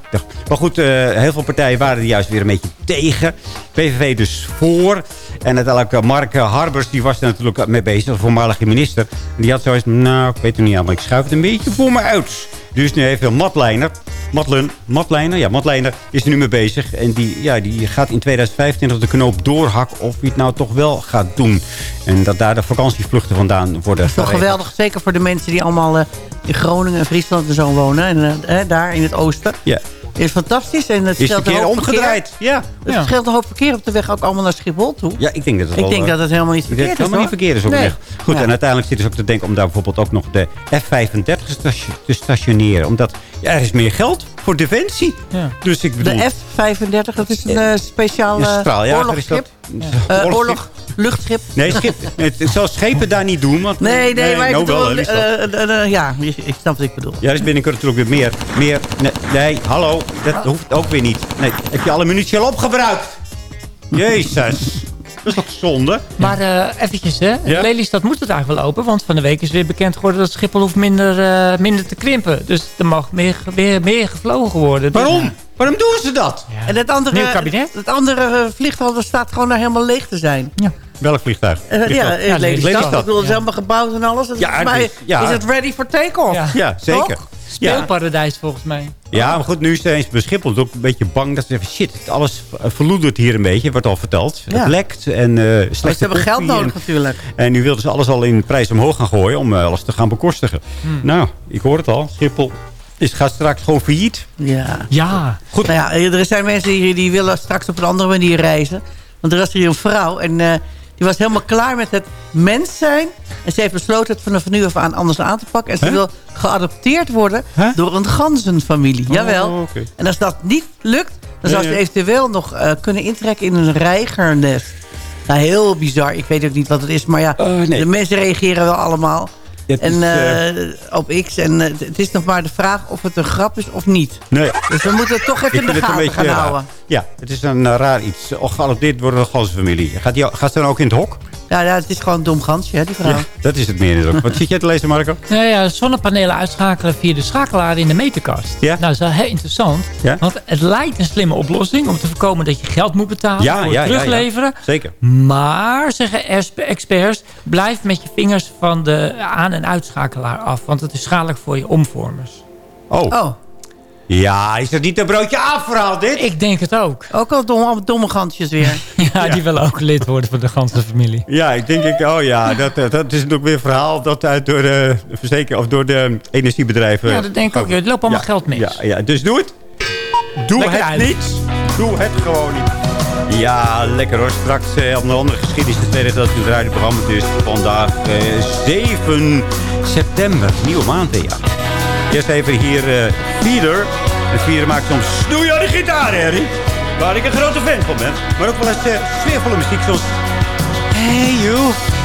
Maar goed, eh, heel veel partijen waren er juist weer een beetje tegen. PVV dus voor. En uiteindelijk Mark Harbers, die was er natuurlijk mee bezig. De voormalige minister. Die had zoiets nou, ik weet het niet aan, maar ik schuif het een beetje voor me uit. Dus nu heeft een matlijner. Matlen, Matlijner, ja, Matlijner is er nu mee bezig. En die, ja, die gaat in 2025 de knoop doorhakken of hij het nou toch wel gaat doen. En dat daar de vakantievluchten vandaan worden Dat is toch geweldig, zeker voor de mensen die allemaal eh, in Groningen en Friesland en zo wonen. En eh, daar in het oosten. Ja. Is fantastisch. En het Is scheelt een keer omgedraaid. verkeer. Ja. Het Ja. scheelt een hoop verkeer op de weg ook allemaal naar Schiphol toe. Ja, ik denk dat het Ik wel, denk eh, dat het helemaal niet verkeerd is, het helemaal niet verkeerd is. Ook Nee. echt. Goed, Ja. en uiteindelijk zitten ze ook te denken om daar bijvoorbeeld ook nog de F-35 sta- te stationeren. Omdat ja, er is meer geld voor defensie. Ja. Dus ik bedoel... De F-35, dat is een eh, speciaal is dat. oorlogsschip. Oorlog, luchtschip. Nee, schip. Het, het zal schepen daar niet doen. Want, Nee, nee, maar ik nou bedoel... wel, eh, eh, eh, ja, ik snap wat ik bedoel. Ja, is binnenkort natuurlijk weer meer. meer nee, nee, hallo. Dat hoeft ook weer niet. Nee, heb je alle munitie al opgebruikt? Jezus. Dat is toch zonde? Maar eh eventjes, hè. Ja? Lelystad moet het eigenlijk wel open. Want van de week is weer bekend geworden dat Schiphol hoeft minder, eh, minder te krimpen. Dus er mag meer, meer, meer gevlogen worden. Dus- Waarom? Waarom doen ze dat? En het andere, Nieuw kabinet? het andere eh, vliegveld dat staat gewoon daar helemaal leeg te zijn. Welk vliegtuig? Eh, ja, Vliegtuig? Lelystad. Lelystad. Ik bedoel, het is helemaal gebouwd en alles. Dus Ja, volgens mij het is- ja. is het ready for take-off. Ja. Ja, zeker. Toch? Ja. Speelparadijs volgens mij. Ja, maar goed, nu is er eens beschippeld. Ook een beetje bang dat ze even shit, alles eh, verloedert hier een beetje, wordt al verteld. Ja. Het lekt en eh Maar slechte ze hebben geld nodig en- natuurlijk. En nu wilden ze alles al in prijs omhoog gaan gooien om eh, alles te gaan bekostigen. Hmm. Nou, ik hoor het al. Schiphol is, gaat straks gewoon failliet. Ja. Ja. Goed. Nou ja, er zijn mensen die, die willen straks op een andere manier reizen. Want er was hier een vrouw en eh, die was helemaal klaar met het mens zijn. En ze heeft besloten het vanaf nu af aan anders aan te pakken. En ze wil geadopteerd worden door een ganzenfamilie. Jawel. Oh, oké. En als dat niet lukt, dan zou ze eventueel nog eh, kunnen intrekken in een reigernest. Nou, heel bizar. Ik weet ook niet wat het is. Maar ja, Oh, nee. de mensen reageren wel allemaal. Het en, is, eh, eh, op X. En eh, het is nog maar de vraag of het een grap is of niet. Nee. Dus we moeten het toch even in de gaten gaan raar. houden. Ja, het is een raar iets. Och, geadopteerd worden door de ganzenfamilie. Gaat, die, gaat ze dan ook in het hok? Ja, ja, het is gewoon een dom gansje, hè, die vrouw. Ja, dat is het meer inderdaad. Wat zit jij te lezen, Marco? Nou ja, zonnepanelen uitschakelen via de schakelaar in de meterkast. Ja. Nou, dat is wel heel interessant. Ja. Want het lijkt een slimme oplossing om te voorkomen dat je geld moet betalen Ja, voor ja, het ja, ja. terugleveren. Zeker. Maar, zeggen experts, blijf met je vingers van de aan- en uitschakelaar af. Want het is schadelijk voor je omvormers. Oh. Oh, Ja, is dat niet een broodje afverhaal dit? Ik denk het ook. ook al domme, domme gansjes weer. Ja, die willen ook lid worden van de ganse familie. Ja, ik denk, ik, oh ja, dat, eh, dat is natuurlijk weer een verhaal dat uit door de verzeker of door de energiebedrijven. Ja, dat denk ik ook. Het loopt allemaal Ja, geld mis. Ja, ja, dus doe het. Doe Lekker het uit. niet. Doe het gewoon niet. Ja, lekker hoor. Straks eh, op een andere geschiedenis. De tweede dat het radioprogramma. Het is vandaag eh, 7 september. Nieuwe maand, ja. Eerst even hier eh Feeder. En Feeder maakt soms snoeiharde gitaar, Harry. Waar ik een grote fan van ben. Maar ook wel eens eh, sfeervolle muziek zoals... Hey. You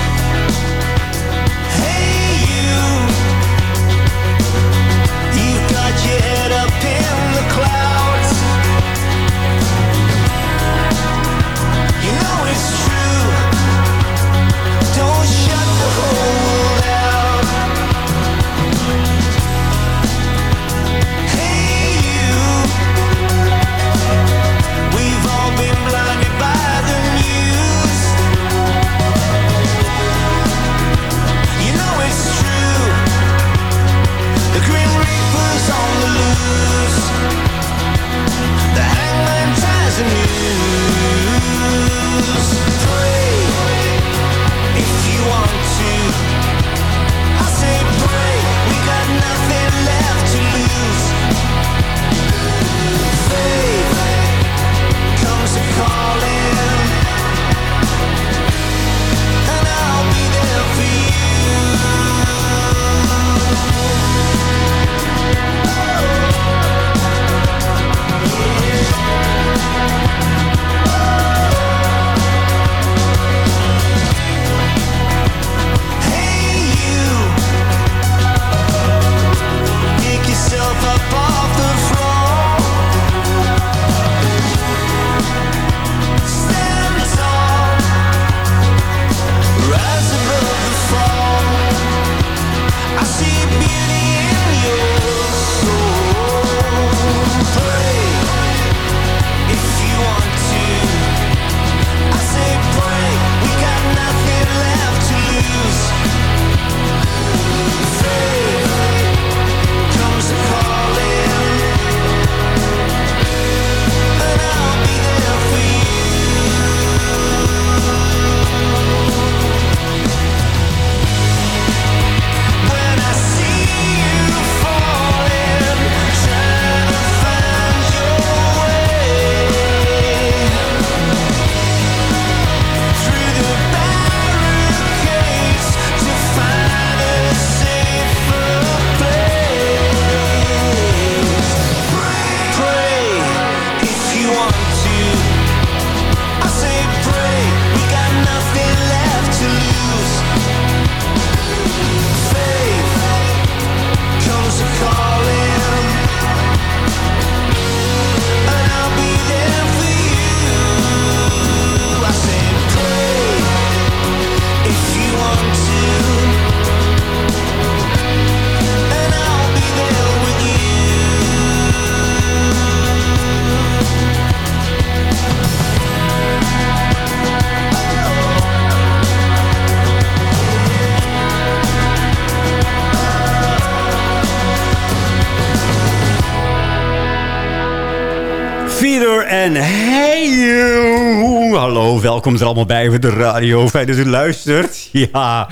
welkom er allemaal bij voor de radio. Fijn dat u luistert. Ja.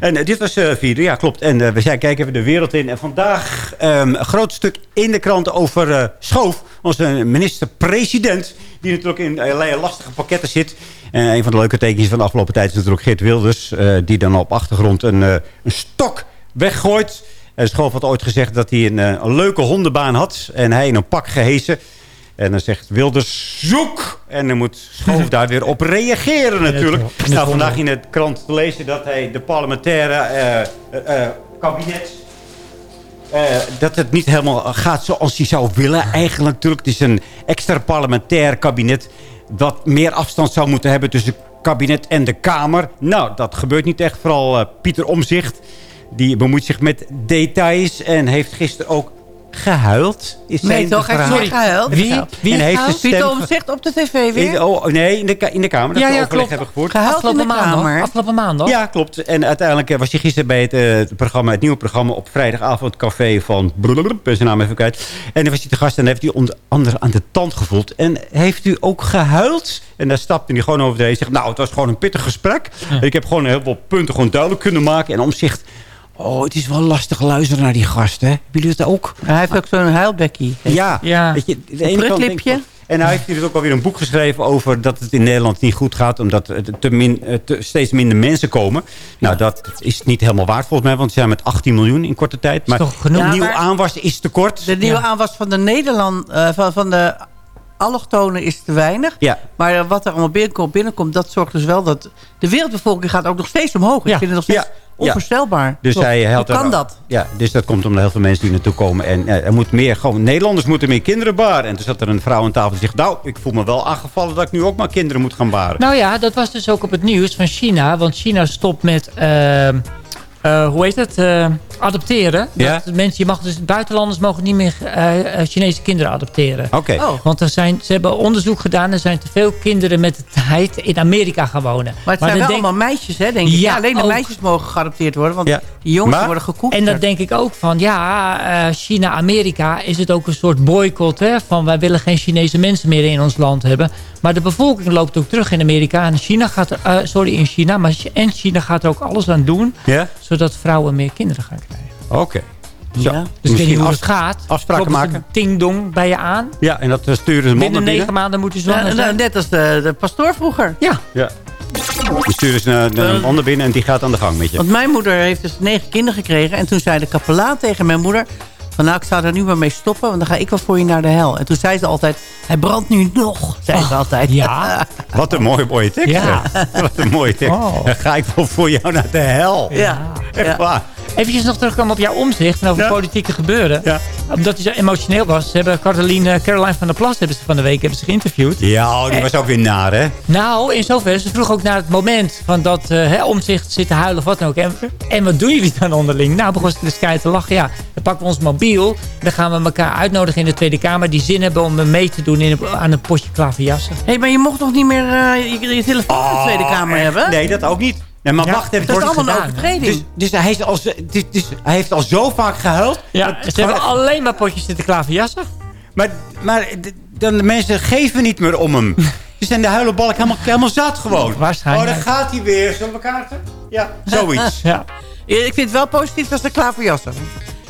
En eh, dit was uh, vierde, ja klopt. En uh, we zijn kijken even de wereld in. En vandaag um, een groot stuk in de krant over Schoof. Onze minister-president. Die natuurlijk in allerlei lastige pakketten zit. En een van de leuke tekens van de afgelopen tijd is natuurlijk Geert Wilders. die dan op achtergrond een, een stok weggooit. Schoof had ooit gezegd dat hij een, een leuke hondenbaan had. En hij in een pak gehesen. En dan zegt Wilders zoek. En dan moet Schoof daar weer op reageren natuurlijk. Er staat vandaag in de krant te lezen dat hij de parlementaire uh, uh, kabinet... Uh, dat het niet helemaal gaat zoals hij zou willen. Eigenlijk natuurlijk. Het is een extra parlementair kabinet... dat meer afstand zou moeten hebben tussen het kabinet en de Kamer. Nou, dat gebeurt niet echt. Vooral Pieter Omzicht. Die bemoeit zich met details. En heeft gisteren ook gehuild. Is nee, toch? Hij heeft gehuild. Wie? Wie en heeft de stem... Omtzigt op de tv weer? In, oh, nee, in de, in de Kamer. Dat ja, we ja, overleg klopt. hebben gevoerd. Gehuild afgelopen in de maandag. Kamer. Afgelopen maandag. Ja, klopt. En uiteindelijk was hij gisteren bij het, uh, het, programma, het nieuwe programma op vrijdagavond café van... Ben zijn naam even kwijt. En dan was hij te gast en heeft hij onder andere aan de tand gevoeld. En heeft u ook gehuild? En daar stapte hij gewoon over de heen. zegt, nou, het was gewoon een pittig gesprek. Ja. Ik heb gewoon heel veel punten gewoon duidelijk kunnen maken. En omzicht... Oh, het is wel lastig luisteren naar die gasten. Hebben jullie het ook? Hij heeft ook zo'n huilbekkie. Ja. ja. Weet je, de ene kant denk ik, en hij heeft hier dus ook alweer een boek geschreven over dat het in Nederland niet goed gaat. Omdat er te min, te, steeds minder mensen komen. Nou, dat is niet helemaal waard volgens mij. Want ze zijn met 18 miljoen in korte tijd. Maar toch genoeg? de Ja, nieuwe maar- aanwas is te kort. De nieuwe aanwas van de Nederland, eh, van, van de allochtonen is te weinig. Ja. Maar eh, wat er allemaal binnenkomt, binnenkomt, dat zorgt dus wel dat... De wereldbevolking gaat ook nog steeds omhoog. Ik vind het nog steeds Ja. onvoorstelbaar. Dus Klopt. hij Hoe helpt er- kan dat? Ja, dus dat komt omdat heel veel mensen die naartoe komen. En eh, er moet meer, gewoon, Nederlanders moeten meer kinderen baren. En toen zat er een vrouw aan tafel die zegt... Nou, ik voel me wel aangevallen dat ik nu ook maar kinderen moet gaan baren. Nou ja, dat was dus ook op het nieuws van China. Want China stopt met, eh, eh, hoe heet het, Eh, adopteren. Ja. Dat mensen, je mag dus, buitenlanders mogen niet meer eh, eh, Chinese kinderen adopteren. Oké. Oh. Want er zijn, ze hebben onderzoek gedaan. Er zijn te veel kinderen met de tijd in Amerika gaan wonen. Maar het zijn wel denk- allemaal meisjes, hè, denk ik. Ja, Ja, alleen de ook. meisjes mogen geadopteerd worden. Want Ja. die jongens Maar- worden gekoekt. En dan denk ik ook van, ja, eh, China-Amerika is het ook een soort boycott. Hè, van wij willen geen Chinese mensen meer in ons land hebben. Maar de bevolking loopt ook terug in Amerika. En China gaat er, eh, sorry, in China. Maar en China gaat er ook alles aan doen. Ja? Zodat vrouwen meer kinderen gaan krijgen. Oké. Ja. Dus ik weet niet Misschien hoe af- het gaat. afspraken ze maken? een Ting-dong bij je aan. Ja, en dat eh, sturen ze Binnen mannen negen binnen. maanden moet je Ja, zwanger nou, zijn. net als de, de pastoor vroeger. Ja. Ja. Die sturen ze naar, naar een ander binnen en die gaat aan de gang met je. Want mijn moeder heeft dus negen kinderen gekregen. En toen zei de kapelaan tegen mijn moeder... van nou, ik zou er nu maar mee stoppen... want dan ga ik wel voor je naar de hel. En toen zei ze altijd... hij brandt nu nog, zei ze altijd. Ja. Wat een mooie, mooie tekst. Ja. Wat een mooie tekst. Oh. Dan ga ik wel voor jou naar de hel. Ja. Echt Ja. waar. Even nog terugkomen op jouw omzicht en over Ja. politieke gebeuren. Ja. Omdat hij zo emotioneel was. Ze hebben Caroline, Caroline van der Plas hebben ze van de week hebben ze geïnterviewd. Ja, oh, die was ook weer naar, hè? Nou, in zoverre. Ze vroeg ook naar het moment van dat eh hè, omzicht zit te huilen of wat dan ook. En, en wat doen jullie dan onderling? Nou, begon ze de sky te lachen. Ja, dan pakken we ons mobiel. Dan gaan we elkaar uitnodigen in de Tweede Kamer. Die zin hebben om mee te doen in, aan een potje klaverjassen. Hé, hey, maar je mocht nog niet meer eh, je, je telefoon in de Tweede Kamer hebben? Oh, Nee, dat ook niet. Nee, maar Ja, wacht even. Dat is allemaal een gedaan, overtreding. Dus, dus, hij heeft al, zo- dus, dus hij heeft al zo vaak gehuild. Ja, dat- ze hebben alleen maar potjes zitten klaverjassen. Maar, maar dan de mensen geven niet meer om hem. Ze zijn de huilenbalk helemaal, helemaal zat gewoon. Waarschijnlijk. Oh, daar gaat hij weer. Zullen we kaarten? Ja, zoiets. Ja. Ik vind het wel positief dat ze klaverjassen.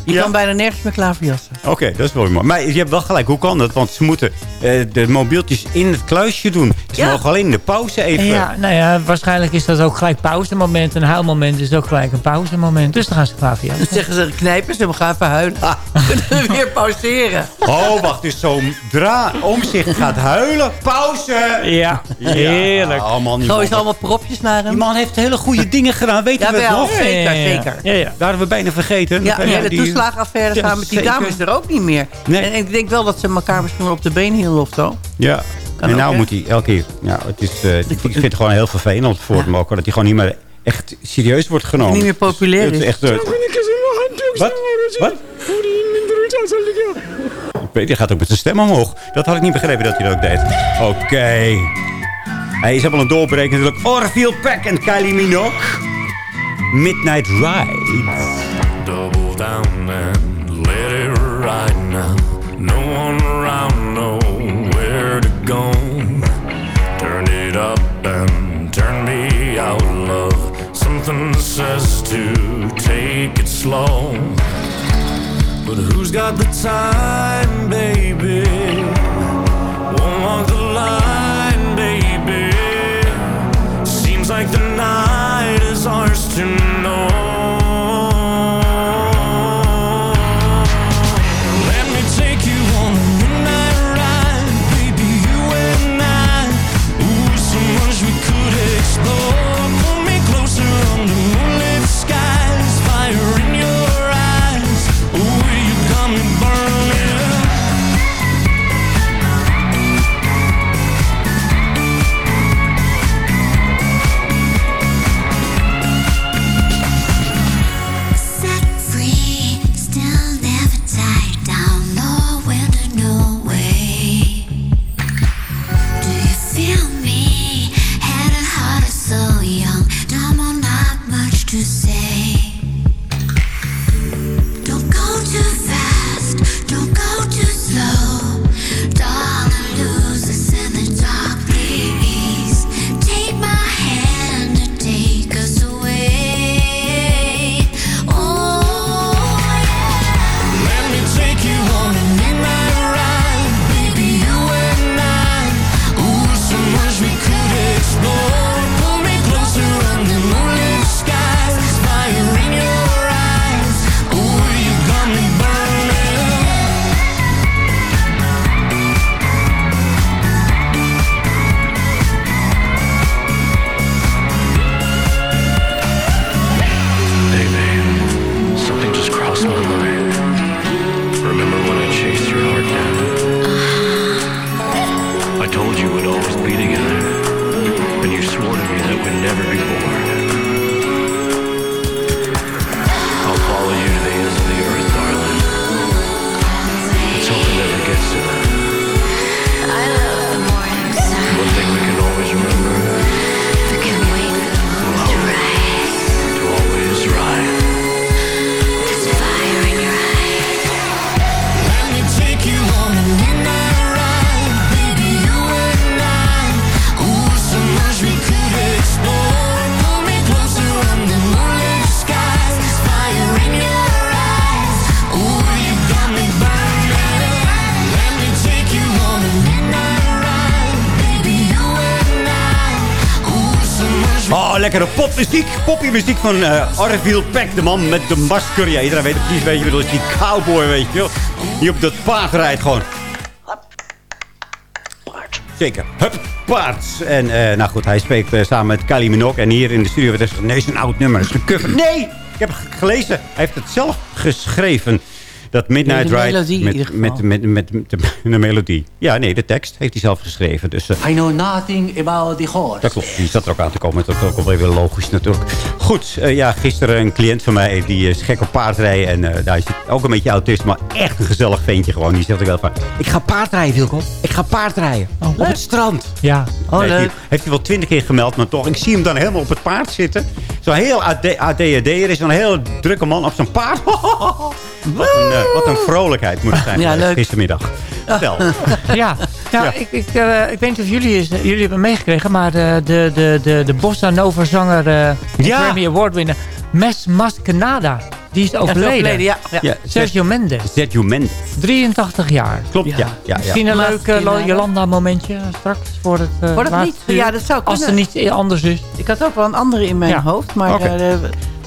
Je Ja. kan bijna nergens meer klaverjassen. Oké, dat is wel mooi. Maar je hebt wel gelijk. Hoe kan dat? Want ze moeten eh, de mobieltjes in het kluisje doen. Ze Ja. mogen alleen in de pauze even. Ja, nou ja, waarschijnlijk is dat ook gelijk pauzemoment. Een huilmoment is ook gelijk een pauzemoment. Dus dan gaan ze klaverjassen. Dan zeggen ze knijpen ze, we gaan even huilen. Weer pauzeren. Oh, wacht. Dus zo'n dra omzicht gaat huilen. Pauze! Ja, heerlijk. Oh man, die Gooi man, ze allemaal propjes naar die hem. man heeft hele goede dingen gedaan. Weten we het nog? zeker, Ja, ja, ja. zeker. Ja, ja. Daar hebben we bijna vergeten. Ja, de die- toeslagenaffaire Ja, staan met die dames er ook niet meer. Nee. En ik denk wel dat ze elkaar misschien wel op de been hielden of zo. Ja. Kan en nou moet hij elke keer... Ja, het is, eh, ik vind het gewoon heel vervelend voor hem ook. Dat hij gewoon niet meer echt serieus wordt genomen. Niet meer populair Het is. echt, eh, wat? Wat? Ik weet, hij gaat ook met zijn stem omhoog. Dat had ik niet begrepen dat hij dat ook deed. Oké. Hij is helemaal een doorbreker natuurlijk. Orville Peck en Kylie Minogue. Midnight Ride. Double down and turn me out, love. Something says to take it slow. But who's got the time, baby? Won't walk the line, baby. Seems like the night is ours to know. Lekkere popmuziek. Poppymuziek van eh Arville Peck, de man met de masker. Ja, iedereen weet precies, weet je, dat is die cowboy, weet je wel. Die op dat paard rijdt gewoon. Zeker. Hup, paard. En eh, nou goed, hij spreekt eh, samen met Kylie Minogue. En hier in de studio werd er gezegd, nee, het is een oud nummer. Het is een cover. Nee, ik heb het gelezen. Hij heeft het zelf geschreven. Dat Midnight De Ride melodie in met, met, met, met, met de, de melodie. Ja, nee, de tekst heeft hij zelf geschreven. Dus eh, I know nothing about the horse. dat klopt, die zat er ook aan te komen. Dat is ook wel weer logisch natuurlijk. Goed, eh, ja, gisteren een cliënt van mij, die is gek op paardrijden. En eh daar is ook een beetje autist, maar echt een gezellig ventje gewoon. Die zegt ook wel van, ik ga paardrijden, Wilco. Ik ga paardrijden. op het strand. Ja. Oh, heeft, leuk. hij, heeft hij wel twintig keer gemeld, maar toch. Ik zie hem dan helemaal op het paard zitten. Zo heel AD, ADHD'er is een heel drukke man op zijn paard. wat, een, wat een vrolijkheid moet het zijn Ja, leuk. gistermiddag. Vertel. Ja, ja, Ik, ik, eh, ik weet niet of jullie, is, jullie hebben meegekregen, maar de, de, de, de, de Bossa Nova zanger, eh Ja. Grammy Award winner, Mes Mascanada, die is overleden. overleden, ja, ja. Ja, Sergio Mendes, Sergio Mendes. 83 jaar. Klopt, ja. ja, ja, Misschien een leuk. Jolanda-momentje straks voor het uh, Voor het niet? Ja, dat zou Als er kunnen. niet anders is. Ik had ook wel een andere in mijn Ja. hoofd, maar eh,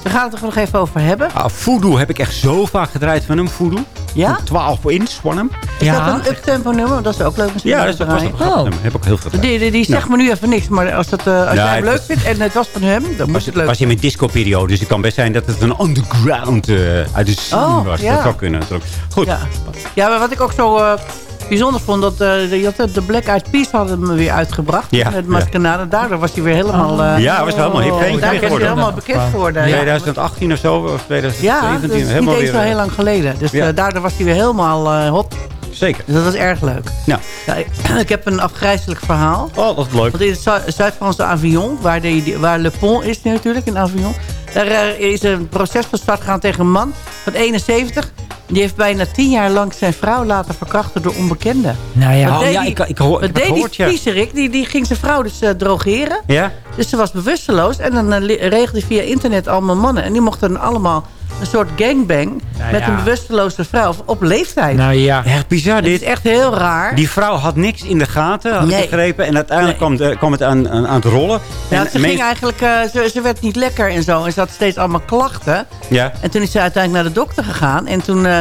we gaan het er nog even over hebben. Ah, voodoo heb ik echt zo vaak gedraaid van hem, voodoo. Ja? Van 12 inch van hem. Is Ja. dat een uptempo nummer? Dat is ook leuk. misschien Ja, dat was een grappig nummer. Heb ik ook heel veel gedraaid. Die, die, die zegt Nou. me nu even niks, maar als, dat, eh, als Ja, jij hem het leuk was- vindt en het was van hem, dan moet Was, het leuk was in mijn disco-periode, dus het kan best zijn dat het een underground eh, uit de scene Oh, was. ja. Dat zou kunnen. Goed. Ja. ja, maar wat ik ook zo eh, bijzonder vond, dat eh, had de Black Eyed Peas hadden hem weer uitgebracht. Ja, Met ja. Mascanada. Daardoor was hij weer helemaal... eh, Ja, was helemaal hip. Daar is hij geworden. helemaal bekend voor. Ja, 2018 of zo, of ja 2017. dat is niet helemaal eens zo eh, heel lang geleden. Dus Ja. eh, daardoor was hij weer helemaal eh, hot. Zeker. Dus dat was erg leuk. Ja, ik, ik heb een afgrijzelijk verhaal. oh, dat is leuk. Want in het Zu- Zuid-Franse Avignon, waar, de, waar Le Pont is natuurlijk, in Avignon. Daar eh, is een proces van start gegaan tegen een man van 71. Die heeft bijna tien jaar lang zijn vrouw laten verkrachten door onbekenden. Nou ja. Oh, ja, die- ik, ik, hoor, ik deed die ja. viezerik? Die, die ging zijn vrouw dus eh, drogeren. Ja? Dus ze was bewusteloos. En dan li- regelde hij via internet allemaal mannen. En die mochten dan allemaal een soort gangbang... Nou met ja. een bewusteloze vrouw op leeftijd. Nou ja. Echt bizar Het dit. is echt heel raar. Die vrouw had niks in de gaten, had ik Nee. begrepen. En uiteindelijk kwam, de- kwam het aan, aan, aan het rollen. Ja, en ze, meest- ging eigenlijk, eh, ze, ze werd niet lekker en zo. En ze had steeds allemaal klachten. Ja. En toen is ze uiteindelijk naar de dokter gegaan. En toen eh,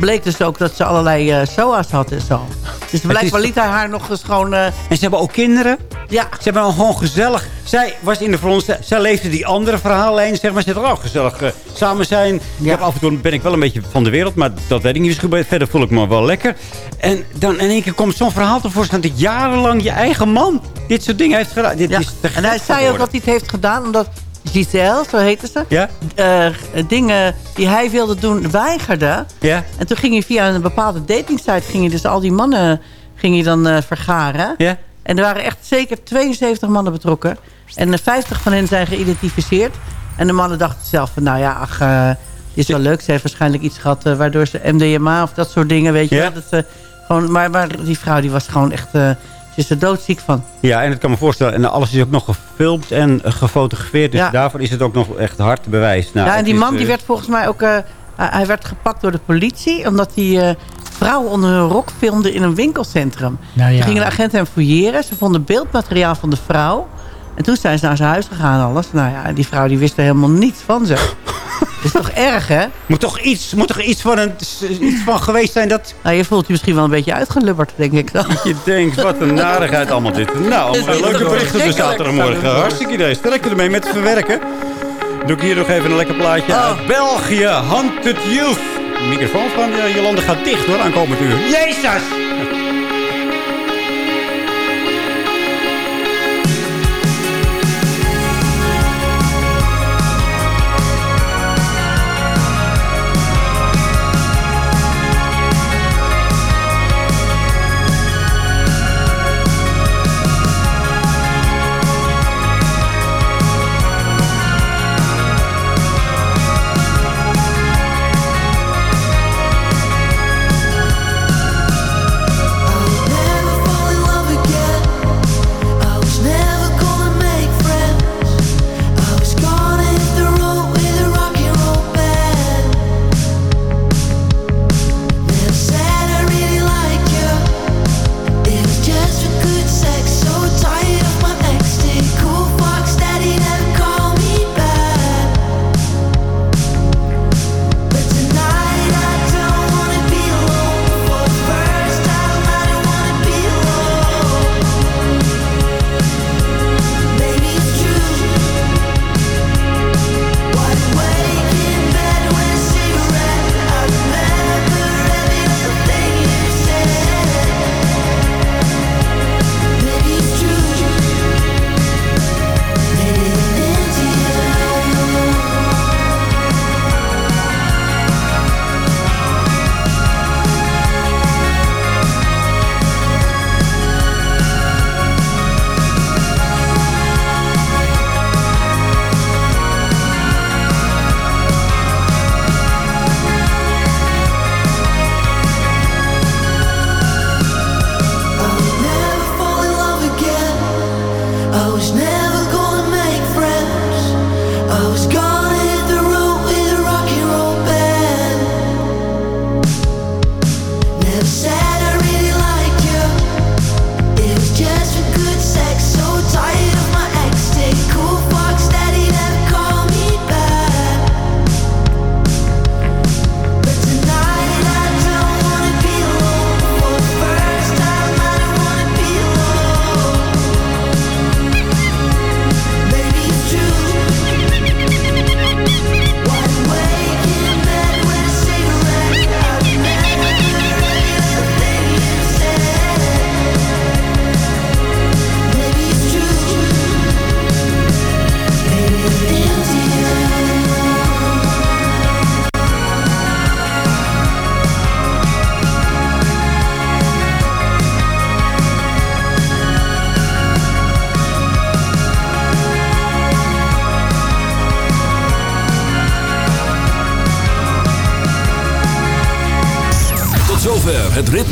bleek dus ook dat ze allerlei eh SOA's had en zo. Dus blijkbaar is- liet hij haar nog eens gewoon... eh, En ze hebben ook kinderen. Ja. Ze hebben al gewoon gezellig. Zij was in de front. zij- leefde die andere verhaallijn. Zeg maar, ze hadden ook gezellig eh, samen zijn. Ik heb af en toe ben ik wel een beetje van de wereld. Maar dat weet ik niet. Verder voel ik me wel lekker. En dan in één keer komt zo'n verhaal tevoorschijn. Dat jarenlang je eigen man dit soort dingen heeft gedaan. Dit ja. is En hij zei ook dat hij het heeft gedaan omdat Giselle, zo heette ze... Ja? eh, dingen die hij wilde doen weigerde. Ja. En toen ging hij via een bepaalde datingsite... ging hij dus al die mannen ging hij dan eh, vergaren. Ja. En er waren echt zeker 72 mannen betrokken. En eh, 50 van hen zijn geïdentificeerd. En de mannen dachten zelf van... nou ja, ach, eh, dit is wel leuk. Ze heeft waarschijnlijk iets gehad... eh, waardoor ze MDMA of dat soort dingen, weet je Ja. Dat ze gewoon, maar, maar die vrouw die was gewoon echt... eh, ze is er doodziek van. Ja, en ik kan me voorstellen. En alles is ook nog gefilmd en gefotografeerd. Dus Ja. daarvoor is het ook nog echt hard bewijs. Nou, ja, en die is, man die werd volgens mij ook... eh, hij- werd gepakt door de politie... omdat hij eh, vrouwen onder hun rok filmde in een winkelcentrum. Nou ja. Toen gingen de agenten hem fouilleren. Ze vonden beeldmateriaal van de vrouw. En toen zijn ze naar zijn huis gegaan alles. Nou ja, die vrouw die wist er helemaal niets van, zeg. Dat is toch erg, hè? Moet toch iets, moet toch iets, van een, iets van geweest zijn dat... Nou, je voelt je misschien wel een beetje uitgelubberd, denk ik dan. Je denkt, wat een narigheid allemaal dit. Nou, Is niet leuke berichten op verschrikkelijk. zaterdagmorgen. Hartstikke idee. Sterk ermee met verwerken. Doe ik hier nog even een lekker plaatje Oh. uit België. Hunted Youth. De microfoon van eh, Jolande gaat dicht hoor, aankomend uur. Jezus!